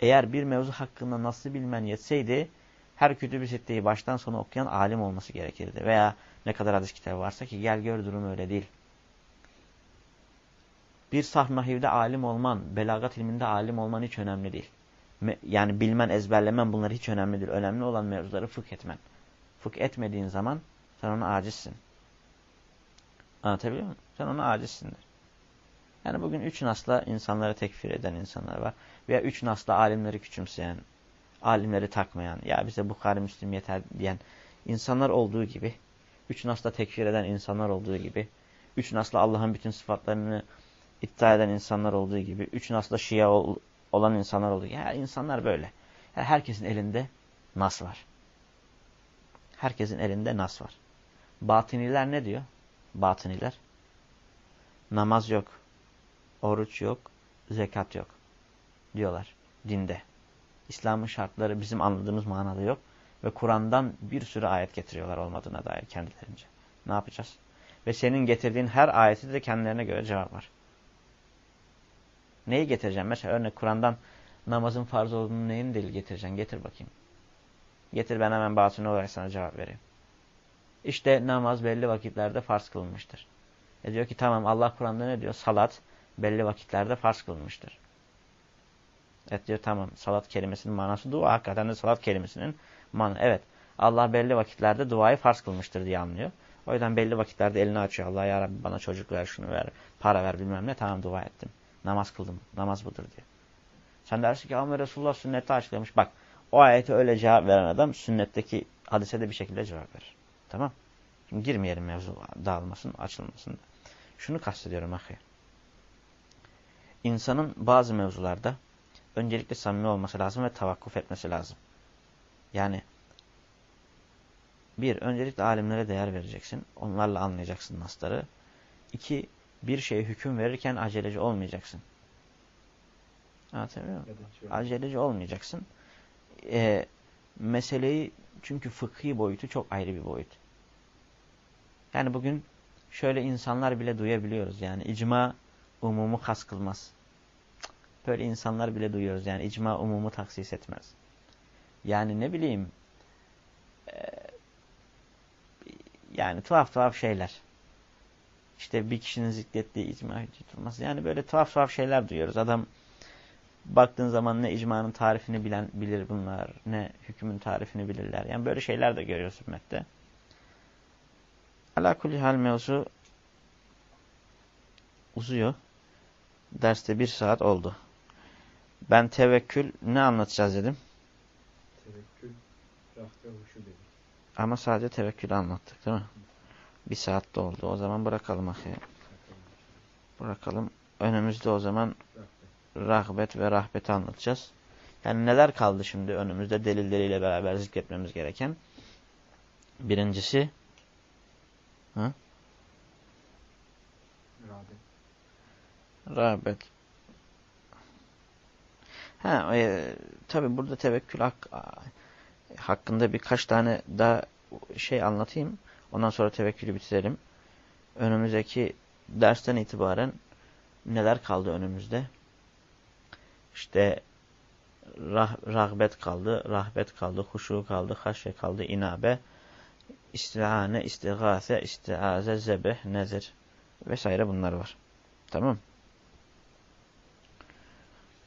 Speaker 1: Eğer bir mevzu hakkında nasıl bilmen yetseydi her kütüb-i sitteyi baştan sona okuyan alim olması gerekirdi. Veya ne kadar hadis kitabı varsa ki gel gör durum öyle değil. Bir sahf nahivde alim olman, belagat ilminde alim olman hiç önemli değil. Yani bilmen, ezberlemen bunlar hiç önemli değil. Önemli olan mevzuları fıkh etmen. Fıkh etmediğin zaman sen ona acizsin. Anlatabiliyor muyum? Sen ona acizsindir. Yani bugün üç nasla insanlara tekfir eden insanlar var. Veya üç nasla alimleri küçümseyen, alimleri takmayan, ya bize Bukhari Müslim yeter diyen insanlar olduğu gibi, üç nasla tekfir eden insanlar olduğu gibi, üç nasla Allah'ın bütün sıfatlarını iddia eden insanlar olduğu gibi, üç nasla Şia ol, olan insanlar gibi. Yani insanlar böyle. Yani herkesin elinde nas var. Herkesin elinde nas var. Batiniler ne diyor? Batıniler. Namaz yok, oruç yok, zekat yok diyorlar dinde. İslam'ın şartları bizim anladığımız manada yok. Ve Kur'an'dan bir sürü ayet getiriyorlar olmadığına dair kendilerince. Ne yapacağız? Ve senin getirdiğin her ayeti de kendilerine göre cevap var. Neyi getireceğim? Mesela örnek Kur'an'dan namazın farz olduğunu neyin delil getireceksin? Getir bakayım. Getir ben hemen batını olarak sana cevap vereyim. İşte namaz belli vakitlerde farz kılınmıştır. E diyor ki tamam Allah Kur'an'da ne diyor? Salat belli vakitlerde farz kılınmıştır. Evet diyor tamam salat kelimesinin manası dua. Hakikaten de salat kelimesinin manası. Evet Allah belli vakitlerde duayı farz kılmıştır diye anlıyor. O yüzden belli vakitlerde elini açıyor. Allah ya Rabbi bana çocuk ver, şunu ver, para ver bilmem ne. Tamam dua ettim. Namaz kıldım. Namaz budur diye. Sen dersin ki ama Resulullah sünnette açıklamış. Bak o ayete öyle cevap veren adam sünnetteki hadise de bir şekilde cevap verir. Tamam. Şimdi girmeyelim mevzu dağılmasın, açılmasın. Şunu kastediyorum ahi. İnsanın bazı mevzularda öncelikle samimi olması lazım ve tavakkuf etmesi lazım. Yani bir, öncelikle alimlere değer vereceksin. Onlarla anlayacaksın nasları. İki, bir şeye hüküm verirken aceleci olmayacaksın. Anlatabiliyor muyum? Aceleci olmayacaksın. Ee, meseleyi çünkü fıkhi boyutu çok ayrı bir boyut. Yani bugün şöyle insanlar bile duyabiliyoruz. Yani icma umumu kas kılmaz. Böyle insanlar bile duyuyoruz. Yani icma umumu taksis etmez. Yani ne bileyim e, yani tuhaf tuhaf şeyler. İşte bir kişinin zikrettiği icma hüccet Yani böyle tuhaf tuhaf şeyler duyuyoruz. Adam baktığın zaman ne icmanın tarifini bilen bilir bunlar, ne hükmün tarifini bilirler. Yani böyle şeyler de görüyoruz ümmette. Ala kulli hal mevzu uzuyor. Derste bir saat oldu. Ben tevekkül ne anlatacağız dedim.
Speaker 2: Tevekkül, rahbe, huşu dedik.
Speaker 1: Ama sadece tevekkülü anlattık değil mi? Bir saat de oldu. O zaman bırakalım ahi. Bırakalım. Önümüzde o zaman rahbet ve rahbeti anlatacağız. Yani neler kaldı şimdi önümüzde delilleriyle beraber zikretmemiz gereken? Birincisi ha?
Speaker 2: Rağbet.
Speaker 1: Rağbet. Ha, e, tabi burada tevekkül hak, hakkında birkaç tane daha şey anlatayım. Ondan sonra tevekkülü bitirelim. Önümüzdeki dersten itibaren neler kaldı önümüzde? İşte rah, rahbet kaldı, rahbet kaldı, huşu kaldı, haşye kaldı, inabe, istihane, istigase, istiaze, zebeh, nezir vesaire bunlar var. Tamam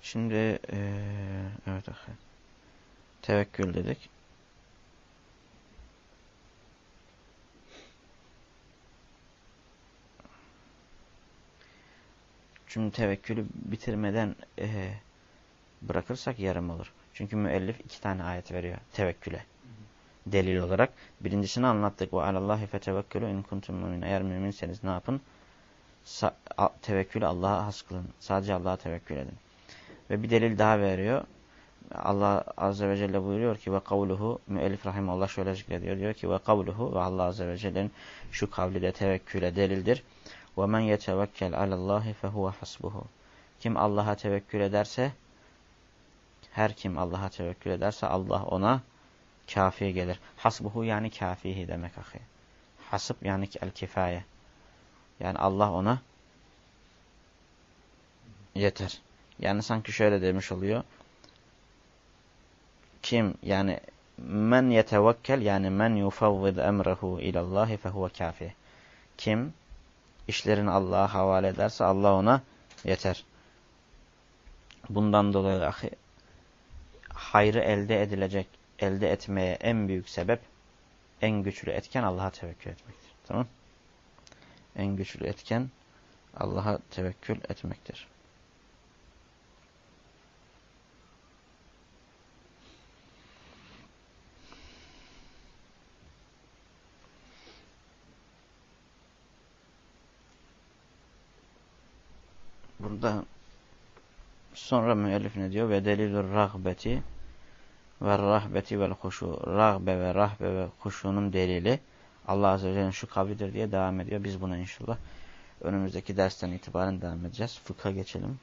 Speaker 1: Şimdi ee, evet tevekkül dedik. Çünkü tevekkülü bitirmeden e, bırakırsak yarım olur. Çünkü müellif iki tane ayet veriyor tevekküle. Delil olarak. Birincisini anlattık. Alallahi fetevekkülü in kuntum mümin. Eğer müminseniz ne yapın? Sa tevekkülü Allah'a has kılın. Sadece Allah'a tevekkül edin. Ve bir delil daha veriyor. Allah Azze ve Celle buyuruyor ki ve kavluhu müellif Allah şöyle zikrediyor. Diyor ki ve kavluhu ve Allah Azze ve Celle'nin şu kavli de tevekküle delildir. Ve men yetevekkel alallahi fehuve hasbuhu. Kim Allah'a tevekkül ederse her kim Allah'a tevekkül ederse Allah ona kafi gelir. Hasbuhu yani kafihi demek ahi. Hasıb yani el kifaye. Yani Allah ona yeter. Yani sanki şöyle demiş oluyor. Kim yani men yetevekkel yani men yufavvid emrehu ilallahi fehuve kafi. Kim işlerini Allah'a havale ederse Allah ona yeter. Bundan dolayı ahi, hayrı elde edilecek, elde etmeye en büyük sebep, en güçlü etken Allah'a tevekkül etmektir. Tamam En güçlü etken Allah'a tevekkül etmektir. Burada sonra müellif ne diyor? Ve delilur rahbeti ve rahbeti vel huşu. Rahbe ve rahbe ve huşunun delili Allah Azze ve Celle'nin şu kavlidir diye devam ediyor. Biz buna inşallah önümüzdeki dersten itibaren devam edeceğiz. Fıkha geçelim.